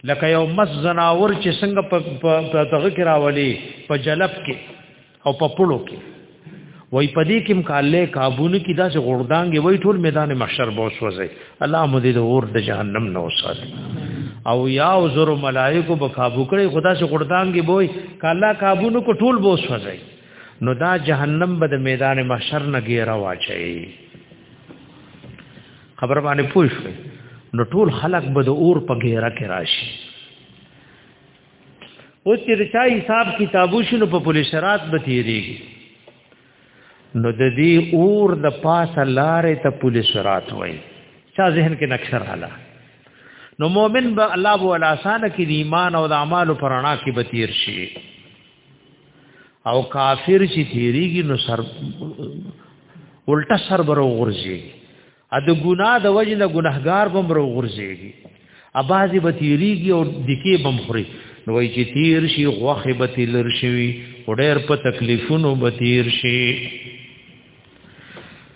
لکه یو مس زناور چې څنګه په دغه کې راولي په جلب کې او په پړو کې وای په دې کې مقاله کابونه کې داسې غړدانګي وای ټول میدان محشر بوس وځي الله مو دې د اور د جهنم نه وساتي او یا زر ملائکه په کابو کړي خدا سي غړدانګي بوي کالا کابونه کو ټول بوس وځي نو دا جهنم به د میدان محشر نه ګیره واچي خبر باندې پوښ نو ټول خلق به د اور په ګیره کې راشي او چې رچا حساب کتابو شنو په پولیس رات به تیریږي نو د دې اور د پاسه لارې ته پولیس رات وای چا ذهن کې نقشه رااله نو مؤمن به الله بو الاسانه کې ایمان او د اعمال پرانا کې به تیر شي او کافر چې تیریږي نو سر الټا سر برو غورځي ا د ګنا د وجه نه ګناهګار بم برو غورځيږي ابازي به تیریږي او دکی بم خوري نو وای چې تیر شي غوخه به تلر شي وړر په تکلیفونو به تیر شي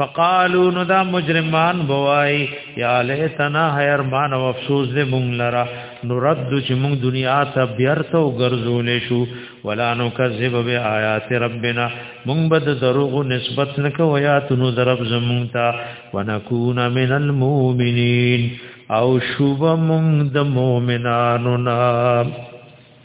فقالو نو دا مجرمان بوای یا لیتنا حیرمان او افسوس دې مونږ لرا نرد چې مونږ دنیا ته بیرته وګرځول شو ولا نو کذب بی آیات ربنا مونږ بد دروغ نسبت نکو یا تنو درب زمون تا ونکون من المؤمنین او شوب مونږ د مؤمنانو نه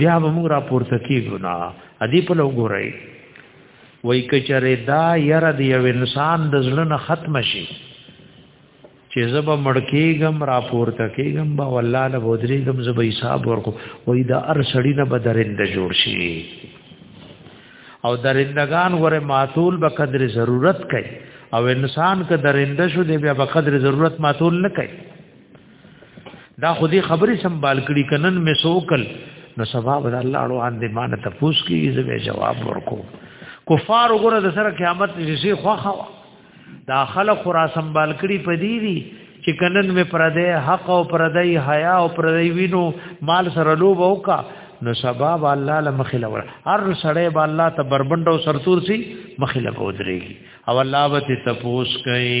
بیا به موږ راپورته کیږو نه ادي په لو ګورئ وای کچره دا یره دی یو انسان د زړه نه ختم شي چې زب مړکیګم راپورته کیګم با والله له بودریګم زب حساب ورکو وای دا ار سړی نه بدرند جوړ شي او درندگان غره معتول به قدر ضرورت کوي او انسان که درنده شو دی بیا به قدر ضرورت معتول نه کوي دا خو دې خبرې سنبال کړي کنن مې سوکل نو سبا به الله اړو ان دې مان ته پوس کی زه جواب ورکو کفار وګوره د سره قیامت نږدې خوخه وا دا خلق خورا سنبال کړي پدی دي چې کنن مې پردې حق او پردې حیا او پردې وینو مال سره لوب وکا نو سبا به الله له مخله ور هر سړی به الله ته بربند او سرتور سي مخله بودريږي او الله به تپوس کوي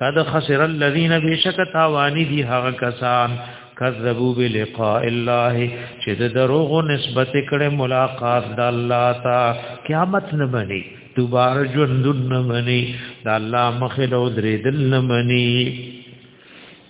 قد خسر الذين بشك تاواني دي هغه کسان کذبوا بلقاء الله چې د دروغ نسبت کړي ملاقات د الله تا قیامت نه مني دوباره ژوند نه مني د الله مخې له درې دل نه مني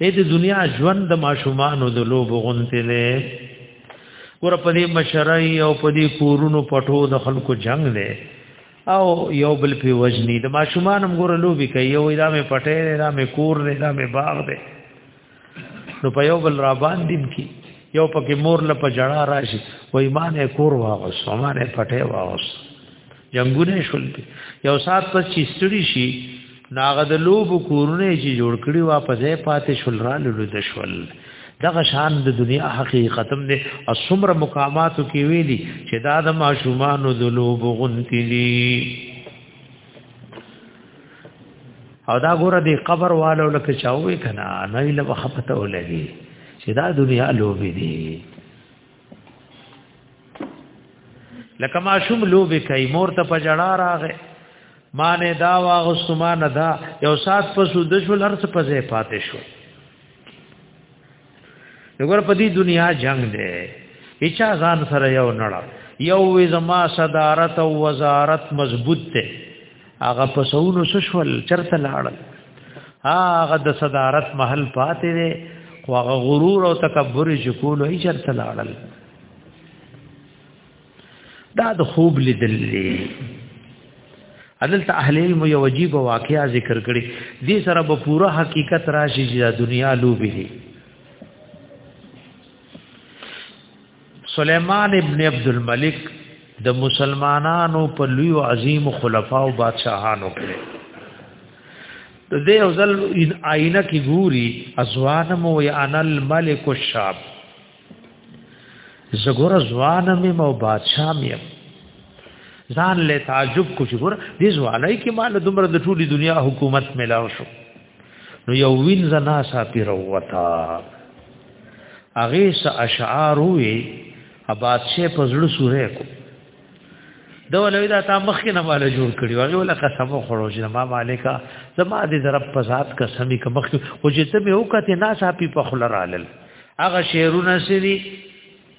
اې د دنیا ژوند د ماشومانو د لوبو غونته نه ور په دې مشرای او په دې کورونو پټو د خلکو جنگ نه او یو بل په وجنی د ماشومان هم ګور لوبي کوي یو دا مې پټه نه دا مې کور نه دا مې باغ ده نو په یو بل را باندې کی یو پکې مور لپاره جړا راشي وای ما نه کور واغس ما نه پټه واغس جنگونه شول دي یو سات پس چې ستړي شي ناغه د لوب کورونه چې جوړ کړي واپس یې پاتې شول را لولو د شول دغه شان د دنیا حقیقتم دې اسمر مقاماتو کې ویلي چې دا د ماشومان د لوب غنتی دي او دا ګوره دې قبر والو لکه چاوي کنه نه له وخت ولګي چې دا دنیا لوب دي لکه ما شوم لوبي کوي مور ته پجړا راغې ما نه دا واغستو ما نه دا یو سات په سود شو لرڅ په ځای پاتې شو وګور په دې دنیا جنگ دی هیڅ ځان سره یو نړ یو زما صدارت او وزارت مضبوط دی هغه پسونو سشول چرته لاړل هغه د صدارت محل پاتې دی خو هغه غرور او تکبر چې کولو یې چرته لاړل دا د خوب لیدل دی عدالت اهل علم یو عجیب واقعا ذکر کړي دې سره به پوره حقیقت راشي چې د دنیا لوبي دي سليمان ابن عبد الملک د مسلمانانو په لوی او عظیم خلفا او بادشاهانو کې د دې ځل آینه کې ګوري ازوانم او انا الملک الشاب زګور ازوانم او بادشاہ مې ځان له تعجب کو شګور دې ځوانای کې مال دومره د ټولي دنیا حکومت ملاو شو نو یو وین زنا ساپی روتا هغه س اشعار وی اباد شه پزړو سوره کو دا ولوی دا تا مخ کې نه مال جوړ کړی وغه ولا قسم خورو چې ما مالکا زما دې ضرب په ذات قسمی که مخ او چې ته به وکته ناس اپی په خلرالل هغه شعرونه سری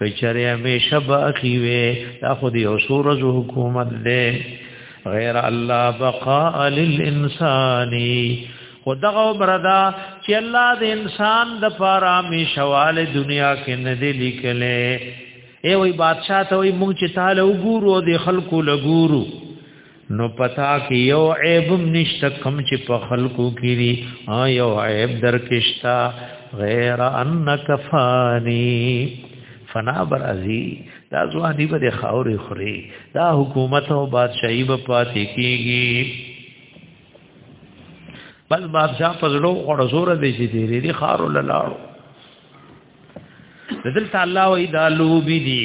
کچره همیشه باقی وي دا خو دی اوسو رز حکومت دی غیر الله بقاء للانسان خدغه بردا چې الله د انسان د پاره می شواله دنیا کې نه دی لیکلې ای وای بادشاہ ته وای مونږ چې تعالی وګورو د خلکو لګورو نو پتا کې یو عیب نشته کم چې په خلکو کې دی یو عیب درکشتا غیر انک فانی فنا بر ازی دا ځواني به خاورې خوري دا حکومت او بادشاہي به پاتې کیږي بل بادشاہ پزړو غړزور دی چې دی لري خارو لاړو دلته الله وی دا لوبي دی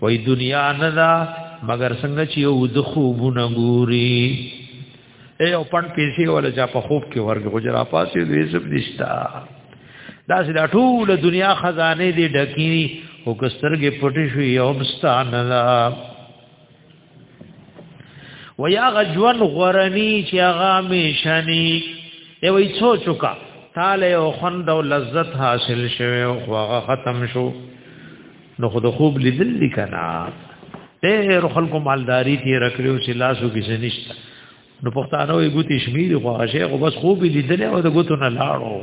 وای دنیا نه دا مگر څنګه چې یو د خوبونه ګوري اے او پن پیسې ولا چا په خوب کې ورګ غجرا پاسې دوی سب نشتا دا چې دا ټول دنیا خزانه دې ډکی او کسترګې پټې شو یو مستان نه و یا غجوان غرنی چې هغه میشنی ای وای څو چوکا تاله او خوند او لذت حاصل شوه او هغه ختم شو نو خود خوب لیدل دي کنه ډېر خلکو مالداری تی رکړو چې لاسو کې زنيشت نو پښتانه یې ګوتې شمیر خو هغه شیخ بس خوب لیدل او د ګوتو نه لاړو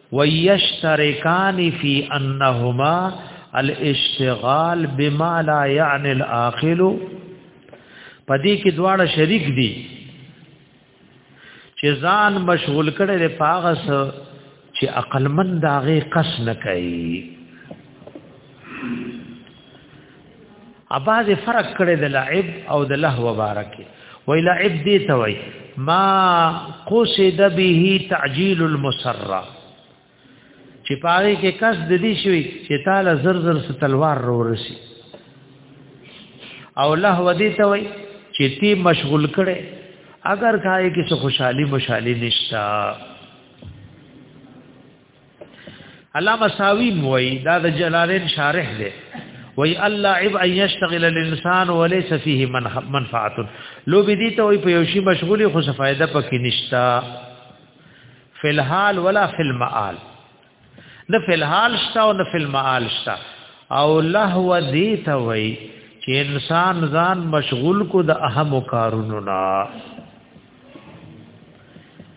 ويشترکان فی انهما الاشتغال بما لا يعني الاخر پدې کې دواړه شریک دي چې ځان مشغول کړي د پاغس چې عقل مند هغه قص نه کوي اباز فرق کړي د لعب او د لهو بارک وی لعب دی ته وی ما قصد به تعجيل المسرّه چې پاره کې کس د دې شوی چې تعالی زر زر ستلوار رو رسی او له ودی ته وای چې تی مشغول کړي اگر کای کې څه خوشحالي مشالي نشتا علامه ساوی موي دا د جلالین شارح دی وی الله عب ان يشتغل الانسان وليس فيه منفعه لو بدی ته وی په یو شی مشغولی خو څه فائدہ پکې نشتا فلحال ولا فی المآل نه فی الحال شتا او نه فی المآل شتا او لهو دی ته وی چې انسان ځان مشغول کو د اهم کارونو نه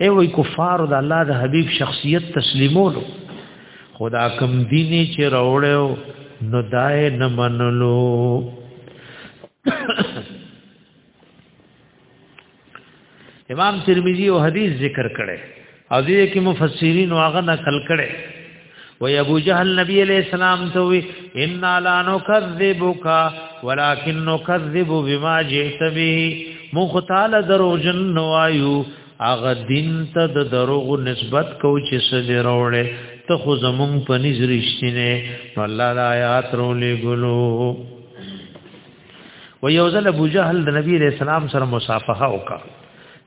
ای وای کفار د الله د حبیب شخصیت تسلیمولو خدا کم دیني چې راوړیو نو دای نه منلو امام ترمذی او حدیث ذکر کړي او دې کې مفسرین واغه نقل کړي وی ابو جهل نبی علیہ السلام ته وی ان لا نکذبک ولکن نکذب بما جئت به مخ تعالی درو جن نوایو اغه دین ته د دروغ نسبت کو چې سجه وروړي ته خو زمون په نس رښتینه الله د آیات رو لګلو و یوزل ابو جهل د نبی علیہ السلام سره مصافحه وکا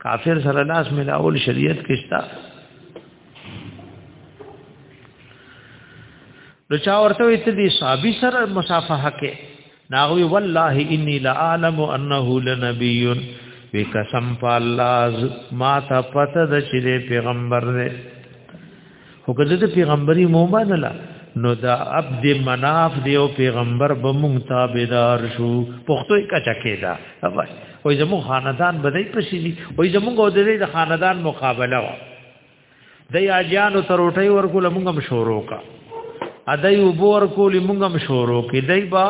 کافر سره لاس ملاول شریعت کښتا نو چا ورته وي ته دي صحابي سره مصافحه کې ناغوي والله اني لا اعلم انه لنبي وی قسم په الله ما ته پته د چې پیغمبر دی خو کله د پیغمبري مومن لا نو دا عبد مناف دی او پیغمبر به مونږ تابعدار شو پښتو یې کچا کېدا وای زمو خاندان بدای پسې دي وای زمو ګودرې د خاندان مقابله وای د یاجانو تر وټي ورکو لمونږ هم شروع کا ادای وبو ورکو لمونږ هم شروع کی دای با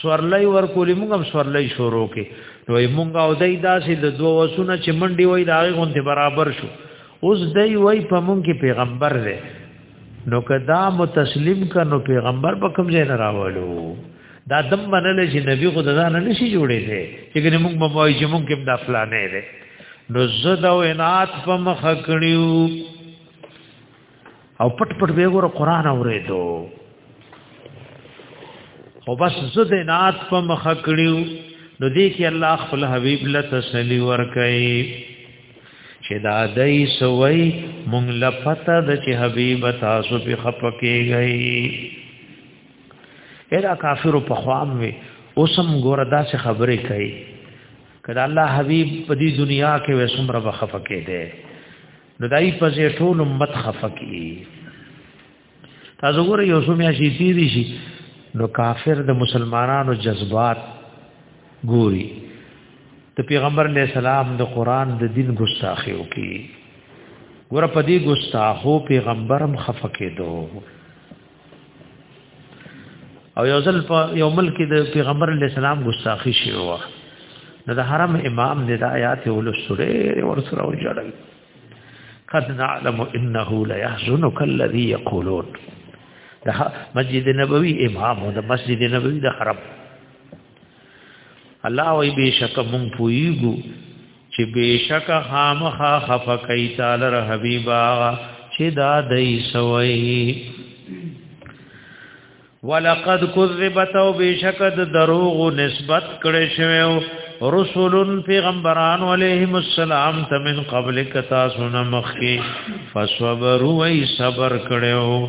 سورلای ورکو لمونږ هم سورلای شروع کی نو مونږ او دای داسې د دوه وسونه چې منډي وای دا غونته برابر شو اوس دای وای په مونږ کې پیغمبر دی نو کدا متسلیم کنو پیغمبر په کوم ځای نه راوړو دا دم منل چې نبی خو ددا نه نشي جوړې دي چې ګنې موږ به وایو چې موږ کوم دا فلانې دي نو زدا او انات په مخ کړیو او پټ پټ به ګور قران اورېدو او بس زدا انات په مخ کړیو نو دې کې الله خپل حبيب له تسلی ورکړي چې دا دای سوي مونږ لپته د چې حبيب تاسو په خپکه گئی ادا کافر په خوام وي اوسم ګور داسې خبرې کوي کله الله حبيب په دې دنیا کې وسمره بخفکه دي نو دای په ځې ټول امت خفقي تاسو ګورئ یو څو میاشتې تیری شي نو کافر د مسلمانانو جذبات ګوري ته پیغمبر علیہ السلام د قران د دین ګستاخی وکي ګور په دې ګستاخو پیغمبرم خفقې دوه او یو ځل په یو ملک د پیغمبر علی السلام ګستاخی شوی و نو د حرم امام د آیات ولسره ورسره وجړل قد نعلم انه لا يحزنك الذي يقولون د مسجد نبوي امام او د مسجد نبوي د حرم الله وی بشک مونږ پویګو چې بشک خامخا خفقای تعالی ر حبیبا چې دا دای سوی ولقد كذبت او بشک د دروغ نسبت کړي شوی رسول پیغمبران علیهم السلام ته من قبل کتا سن مخکی فصبروا ای صبر کړو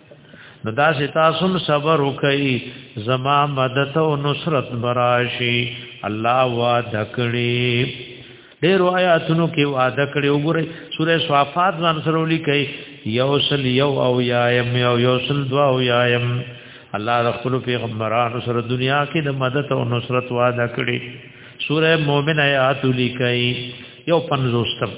نو دا چې تاسو صبر وکړي زما مدد او نصرت براشي الله وا دکړي ډېر آیاتونو کې وا دکړي وګورئ سورې صفات ځان سره لیکي یوسل یو او یایم یو یوسل دوا او یایم الله د خپل پیغمبرانو سره دنیا کې د مدد او نصرت وا دکړي سورې مؤمن آیات لیکي یو پنځوستم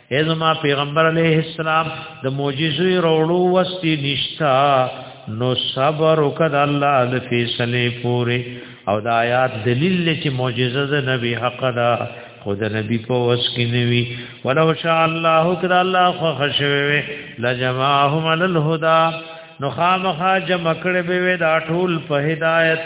ازما پیغمبر علیه السلام د معجزې وروړو وستي نشتا نو صبر وکړه الله د فیصله پوره او د آیات دلیل چې معجزه د نبی حق ده خود نبی په وس کې نیوي ولو شاء الله کړه الله خو خشوي لجمعهم علی الهدى نو خامخا جمع کړه به دا ټول په هدایت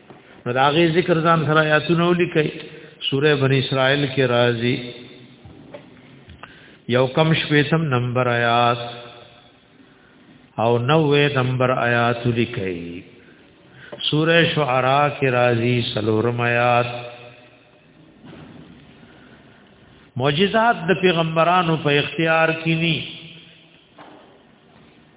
نو دا غي ذکر ځان سره آیاتونه ولیکي سوره بنی اسرائیل کې راځي یو کم شپیتم نمبر آیات او نوے نمبر آیات لکئی سورہ شعراء کی رازی سلورم آیات معجزات د پیغمبرانو په اختیار کې ني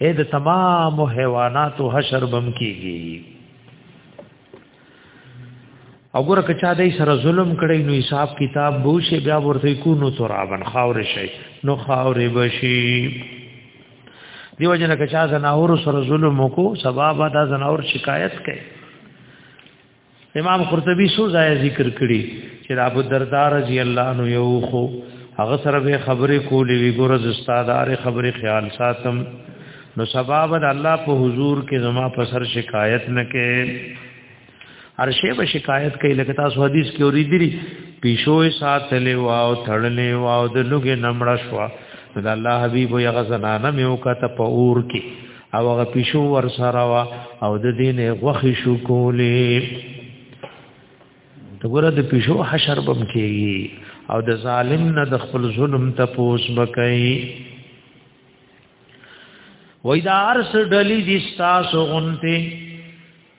اې د تمام حیوانات حشر بم کیږي او ګره کچا دای سره ظلم کړي نو حساب کتاب بو شي بیا ورته کو نو ترابن خاور شي نو خاور بشي دیو جن کچا زناور سره ظلم کو سبب دا زناور شکایت کوي امام قرطبي سو ځای ذکر کړي چې ابو الدرداء رضی الله عنه یو خو هغه سره به خبرې کولې وی ګور ز استاد اره خبرې خیال ساتم نو سبب د الله په حضور کې زما په سر شکایت نه کې ارشه به شکایت کوي لکه تاسو حدیث کې اوري دي پیشوې ساتلې واو تړلې واو د لوګې نمړه شو نو د الله حبیب یو غزنانه مې وکړه په اور کې او هغه پیشو ور سره وا او د دین غوخي شو کولې ته ګوره د پیشو حشر بم کیږي او د ظالم نه د خپل ظلم ته پوس بکای وای دا ارس ډلی دي تاسو غونته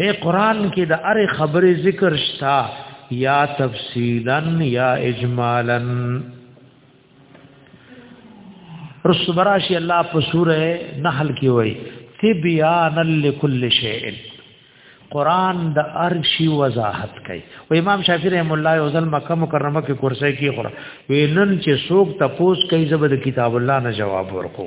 اے قران کې د اره خبره ذکر شتا یا تفصیلا یا اجمالا رسبراشی الله په سوره نحل کې وای تبیان لكل شیء قران د ارشی وضاحت کوي او امام شافعی رحم الله او ځل مکه مکرمه کې کورسې کې خورا وینن چې څوک تپوس کوي زبر کتاب الله نه جواب ورکو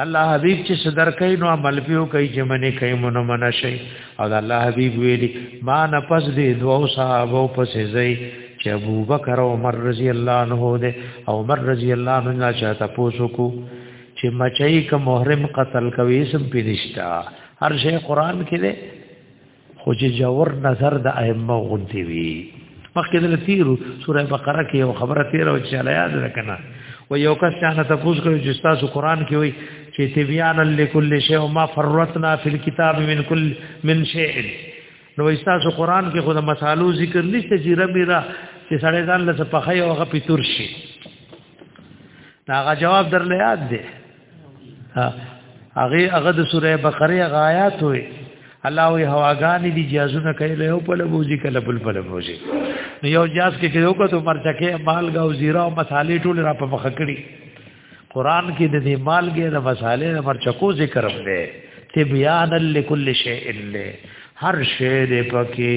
الله حبيب چې صدر کوي نو عمل پیو کوي چې منی کوي مونږ منه شي او الله حبيب ویلي ما نه پس دې دوه صحابه پسې ځي چې ابو بکر او عمر رضی الله عنه دې او عمر رضی الله عنه نه چاته پوسوکو چې مچای ک محرم قتل کوي سم پینشتا هر شی قران کې دې خو چې جوور نظر د ائمه غونتی وی مخکې د تیرو سوره بقره کې یو خبره تیر او چې لا یاد رکنه و یو کس چې ته پوښتنه کوي چې تاسو قران کې وی چې تبیان لكل شی او ما فرتنا فی الكتاب من کل من شی نو تاسو قران کې خو د مسالو ذکر نشته چې رب را چې سړی ځان له پخې او غ پتور شي دا جواب درلې یاد دی هغه هغه د سوره بقره غایات وي الله وی هواګانی دی جازونه کوي له په لبوزي کله بل په لبوزي نو یو جاز کې چې وکړو ته مرچکه مالګه او زیره او مصالې ټول را په مخ کړی قران کې د دې مالګه د مصالې د مرچکو ذکر هم دی تبیان لكل شیء له هر شی دې پکې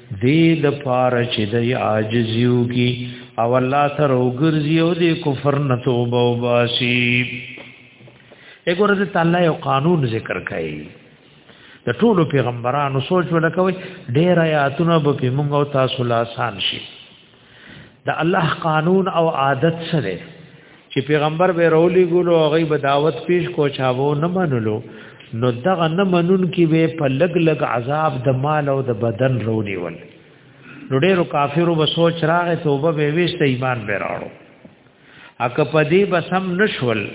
دې د پاره چې د عاجز یو کی او الله تر وګرځي او د کفر نه توبه وباسي وګوره د تعالی یو قانون ذکر کړي د ټولو پیغمبرانو سوچ ولکوي ډېر آیاتونه به په موږ او تاسو لا آسان شي د الله قانون او عادت سره چې پیغمبر به رولی ګلو هغه به دعوت پیش کو چاوو نه منلو نو دغه نه منون کې به په لګ لګ عذاب د مال او د بدن رونی ول نو ډېرو کافرو به سوچ راغې توبه به وېست ایمان به راړو اک پدی بسم نشول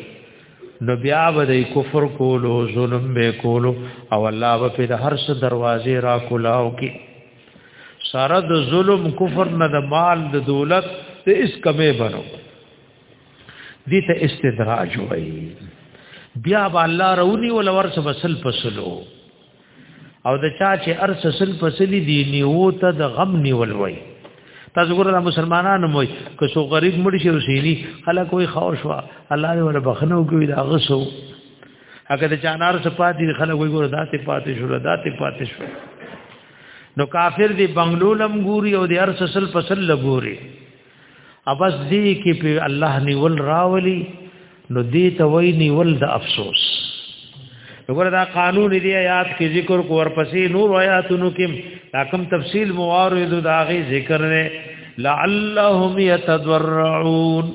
نو بیا به د کفر کولو ظلم به کولو او الله به په هر څه دروازې را کولاو کې سره د ظلم کفر نه د مال د دولت ته اس کمه بنو دي ته استدراج وای بیا با الله رونی ول ورس بسل پسلو او د چا چې ارس سل پسلی دی نیو ته د غم نیول وای تاسو ګورئ مسلمانانو موي که سو غریب مړ شي رسېنی خلک وای خور شو الله دې ول بخنو کوي دا غسو هغه د چانار صفات دي خلک وایي ګور داتې پاتې شو داتې پاتې شو نو کافر دی بنگلو لم ګوري او د ارس سل فصل لګوري ابس دی کې په الله نیول راولي نو دی ته وای نیول د افسوس وګوره دا قانون دی آیات کې ذکر کو ورپسې نور آیاتونو کې دا کم تفصیل موارد دا غي ذکر نه لعلهم يتضرعون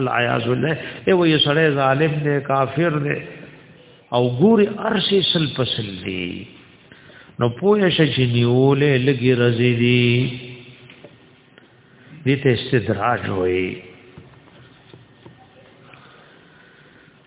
العیاذ بالله ای وې سړی ظالم دی کافر دی او ګوري ارشي سل پسل دی نو پوهه شې چې نیولې لګي رزي دی دې ته استدراج وایي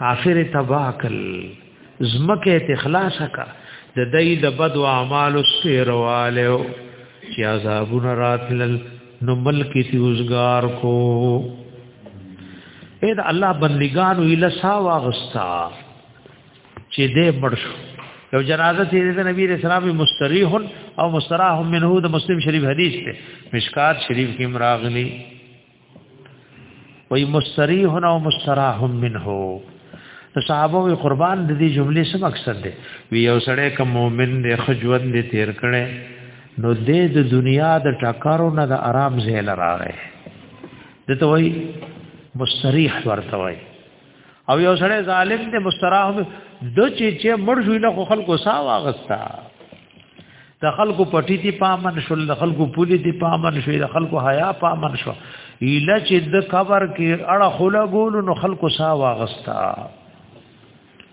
کافر تباکل زمکه ته خلاص کا د دای د بد او اعمال سپیرواله چې عذابونه راتل نو ملک تی وزګار کو اې دا الله بندگان ویل سا واغستا چې دې مرشو یو جنازه چې د نبی رسول الله مستریح او مستراح منه د مسلم شریف حدیث ته مشکات شریف کې مراغلی وی مستریح او مستراح منه نو صحابه وی قربان د دې جملې څه مقصد دی وی یو سړی کوم مؤمن دی خجوت دی تیر کړي نو دې د دنیا د ټکرو نه د آرام زیل راغی دته وی مستریح ورته وی او یو سره ظالم دې مستراح د چې چې مړ شو نه خلکو سا واغستا د خلکو پټی دی پامن شول د خلکو پولی دی پامن شول د خلکو حیا پامن شو ایله چې د قبر کې اړه خلا ګول نو خلکو سا واغستا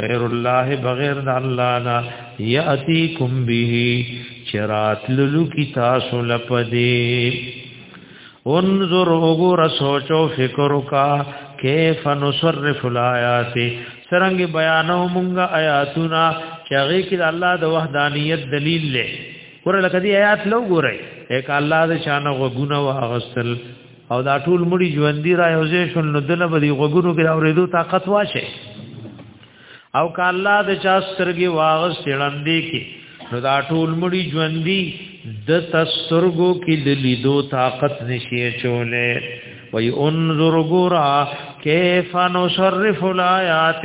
غیر الله بغیر د الله نه یاتیکم به چرات لولو کی تاسو لپدی انظر وګور سوچو فکر کا کیف نصرف الایات سرنګ بیانو مونږه آیاتنا چاغی کی الله د وحدانیت دلیل له ور لکه دی آیات لو ګورئ یک الله د شان غو غونه واغسل او دا ټول مړي ژوندۍ را یوځې شول نو دنه به دی غوګونو کې اورېدو طاقت واشه او که الله د چا سترګې واغس تړندې کې نو دا ټول مړي ژوندۍ د تسترګو کې د لیدو طاقت نشي چولې وای انظر غرا کیف نصرف الایات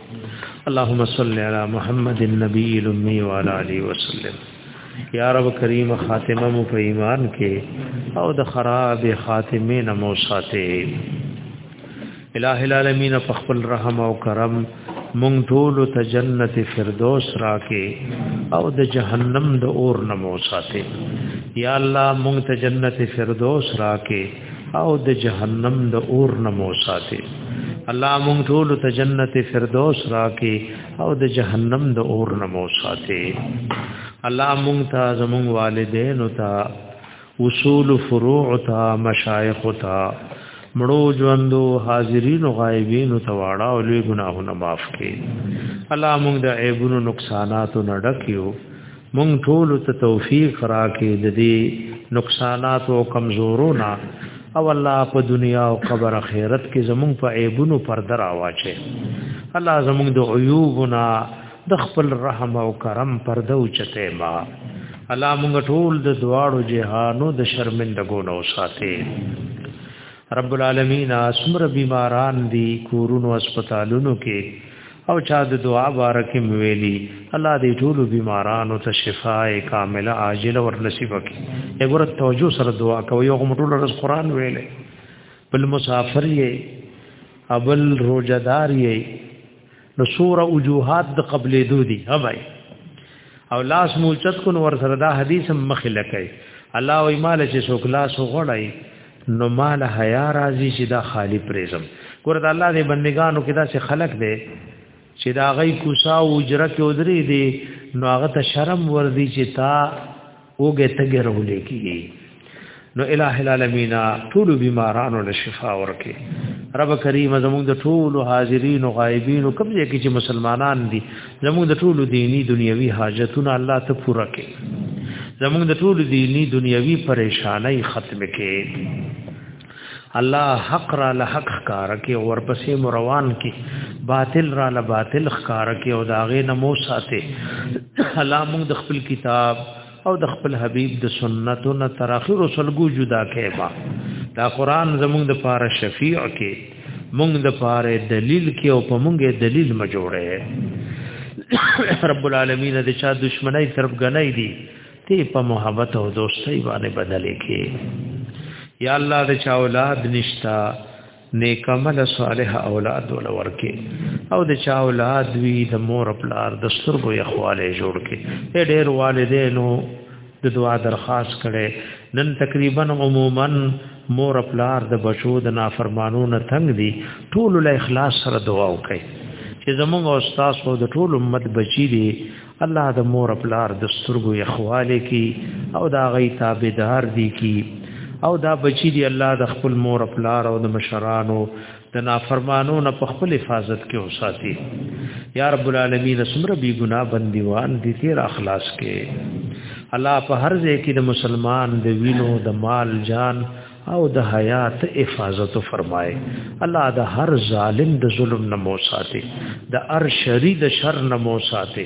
اللهم صل علی محمد النبی الامی وعلى اله وسلم یا رب کریم خاتمه مو په ایمان کې او د خراب خاتمه نه مو ساته الہ العالمین په خپل رحم او کرم مونږ ټول ته جنت فردوس راکې او د جهنم د اور نه مو ساته یا الله مونږ ته جنت فردوس راکې او د جهنم د اور نه مو ساتي الله مونږ ټول ته جنت فردوس راکې او د جهنم د اور نه مو ساتي الله مونږ ته زمونږ والدین او ته اصول فروع او ته مشایخ او ته مړو ژوندو حاضرین او غایبین او تواړه او لوی ګناهونه معاف کړي الله مونږ د عیبونو نقصاناتو نه ډکیو مونږ ټول ته توفیق راکې د دې نقصانات او کمزورو نه او الله په دنیا او قبر خیرت کې زمونږ په عیبونو پرده راواچي الله زمونږ د عیوبنا د خپل رحم او کرم پرده اوچته ما الله مونږ ټول د دواړو جهانو د شرمندګو نو ساتي رب العالمین اسمر بیماران دی کورونو هسپتالونو کې او چا د دعا بارکه ویلي الله دې ټول بیمارانو ته شفای کامله عاجله ور نصیب کړي وګوره توجه سره دعا کوي یو مټول رس قران ویلې بل مسافر یې ابل روزدار یې نو سوره وجوهات د قبلې دودي ها بھائی او لاس موچت کو نور سره دا حدیث مخ لکای الله وی مال چې څوک لاس غړای نو مال حیا راضی چې دا خالی پریزم ګور د الله دې بندگانو کې دا چې خلق دی چې دا غي کوسا او اجره کې ودري دي نو هغه ته شرم ور دي چې تا اوګه تګ رولې کیږي نو الہ العالمین ټول بیمارانو له شفا ورکي رب کریم زموږ د ټول حاضرین او غایبین کوم ځای کې چې مسلمانان دي زموږ د ټولو دینی دنیوي حاجتونه الله ته پوره کړي زموږ د ټولو دینی دنیوي پریشانای ختم کړي الله حق را له حق ښکار کې او ورپسې مروان کې باطل را له باطل ښکار کې او داغه نمو ساته الله موږ د خپل کتاب او د خپل حبيب د سنتو نه تر اخر سلګو جدا کېبا دا قران زمونږ د پاره شفیع کې مونږ د پاره دلیل کې او په مونږه دلیل ما جوړه رب العالمین د چا دشمنی طرف غنۍ دي ته په محبت او دوستۍ باندې بدلې کې یا الله د چا اولاد نشتا نیک عمل صالح اولاد ول ورکي او د چا اولاد وی د مور پلار د سترګو یخواله جوړ کې ډېر والدینو د دعا درخواست کړي نن تقریبا عموما مور پلار د بچو د نافرمانو نه تنگ دي ټول له اخلاص سره دعا وکړي چې زموږ استاد او د ټول امت بچی دي الله د مور پلار د سترګو یخواله کی او دا غي تابعدار دي کی او دا بچی دی الله د خپل مور پلار او د مشرانو د نافرمانو نه په خپل حفاظت کې اوساتي یا رب العالمین سمره بی ګنا بندیوان دي تیر اخلاص کې الله په هر ځای کې د مسلمان د وینو د مال جان او د حیات حفاظت فرمای الله د هر ظالم د ظلم نه مو ساتي د هر شری د شر نه مو ساتي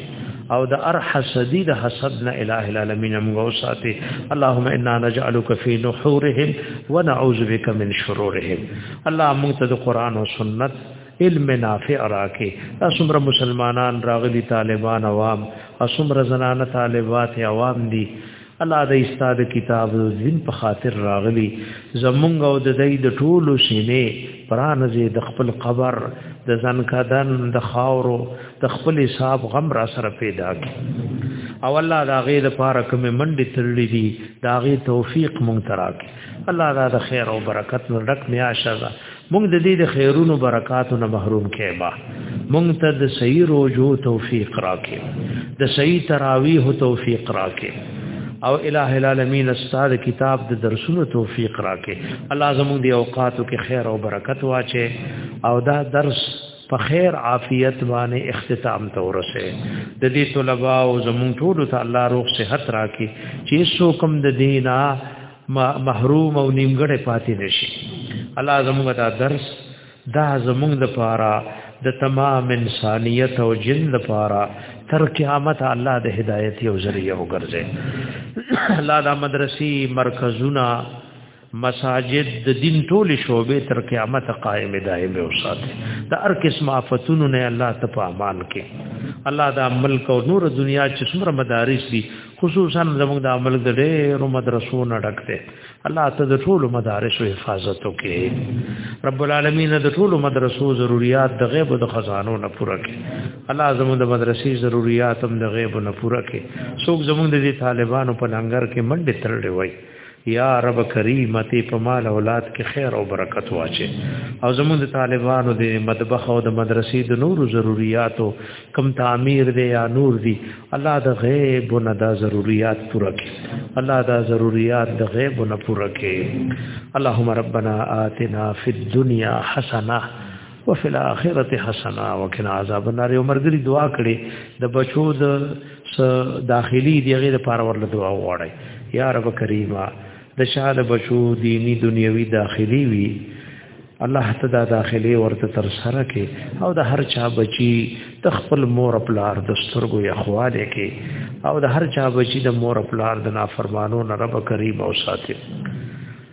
او د هر حسدی د حسد نه الٰه العالمین مو ساتي اللهم انا نجعلک فی نحورهم ونعوذ بک من شرورهم الله موږ ته د قران او سنت علم نافع راکې اسمر مسلمانان راغلي طالبان عوام اسمر زنانه طالبات عوام دي الله د استاد کتاب زین په خاطر راغلی زمونږ او د دې د ټولو سینې پرانځي د خپل قبر د ځنکدن د خاورو د خپل حساب غم را سره پیدا کی او الله دا غي د پاره کوم منډي تړلې دي دا غي توفیق مونږ تراکي الله دا د خیر او برکت نو ډک میاشه مونږ د دې د خیرونو برکاتو نه محروم کېما مونږ ته د صحیح روزو توفیق راکې د صحیح تراویح توفیق راکې او الہ العالمین استاد کتاب د درسونو توفیق راکې الله زموږ دی اوقاتو کې خیر او برکت واچې او دا درس په خیر عافیت باندې اختتام ته ورسه د دې طلباء او زموږ ټول ته الله روغ صحت راکې چې سو کم د دینه محروم او نیمګړې پاتې نشي الله زموږ دا درس دا زموږ د پاره د تمام انسانیت او جن د پاره تر قیامت الله د هدایت یو ذریعہ وګرځي الله دا مدرسې مرکزونه مساجد د دین ټول شوبې تر قیامت قائم دائمه اوساته د هر قسم آفتونو نه الله ته په امان کې الله دا ملک او نور دنیا چې څومره مدارس دي خصوصا زموږ د عمل د ډېرو مدرسو نه ډک دی الله ته د ټولو مدارس او حفاظت وکړي رب العالمین د ټولو مدرسو ضرورت د غیب او د خزانو نه پوره کړي الله زموږ د مدرسې ضرورت هم د غیب نه پوره کړي څوک زموږ د طالبانو په لنګر کې منډه ترړې وای یا رب کریم ته په مال اولاد کې خیر او برکت واچي او زموږ د طالبانو د مدبخ او د مدرسې د نورو ضرورتو کم تعمیر دی یا نور دی الله د غیب نه دا ضرورت پوره کړي الله دا ضرورت د غیب نه پوره کړي اللهم ربنا آتنا فی الدنیا حسنه وفي الاخره حسنا وقنا عذاب النار یو مرګري دعا کړي د بچو د داخلي دی غیر لپاره ورله دعا وړي یا رب کریما د شاده بچو دینی دنیوي داخلي وی الله ته دا داخلي ورته تر سره کې او د هر چا بچي د خپل مور پلار د سترګو یا خواله کې او د هر چا بچي د مور پلار د نافرمانو نه رب کریم او ساتي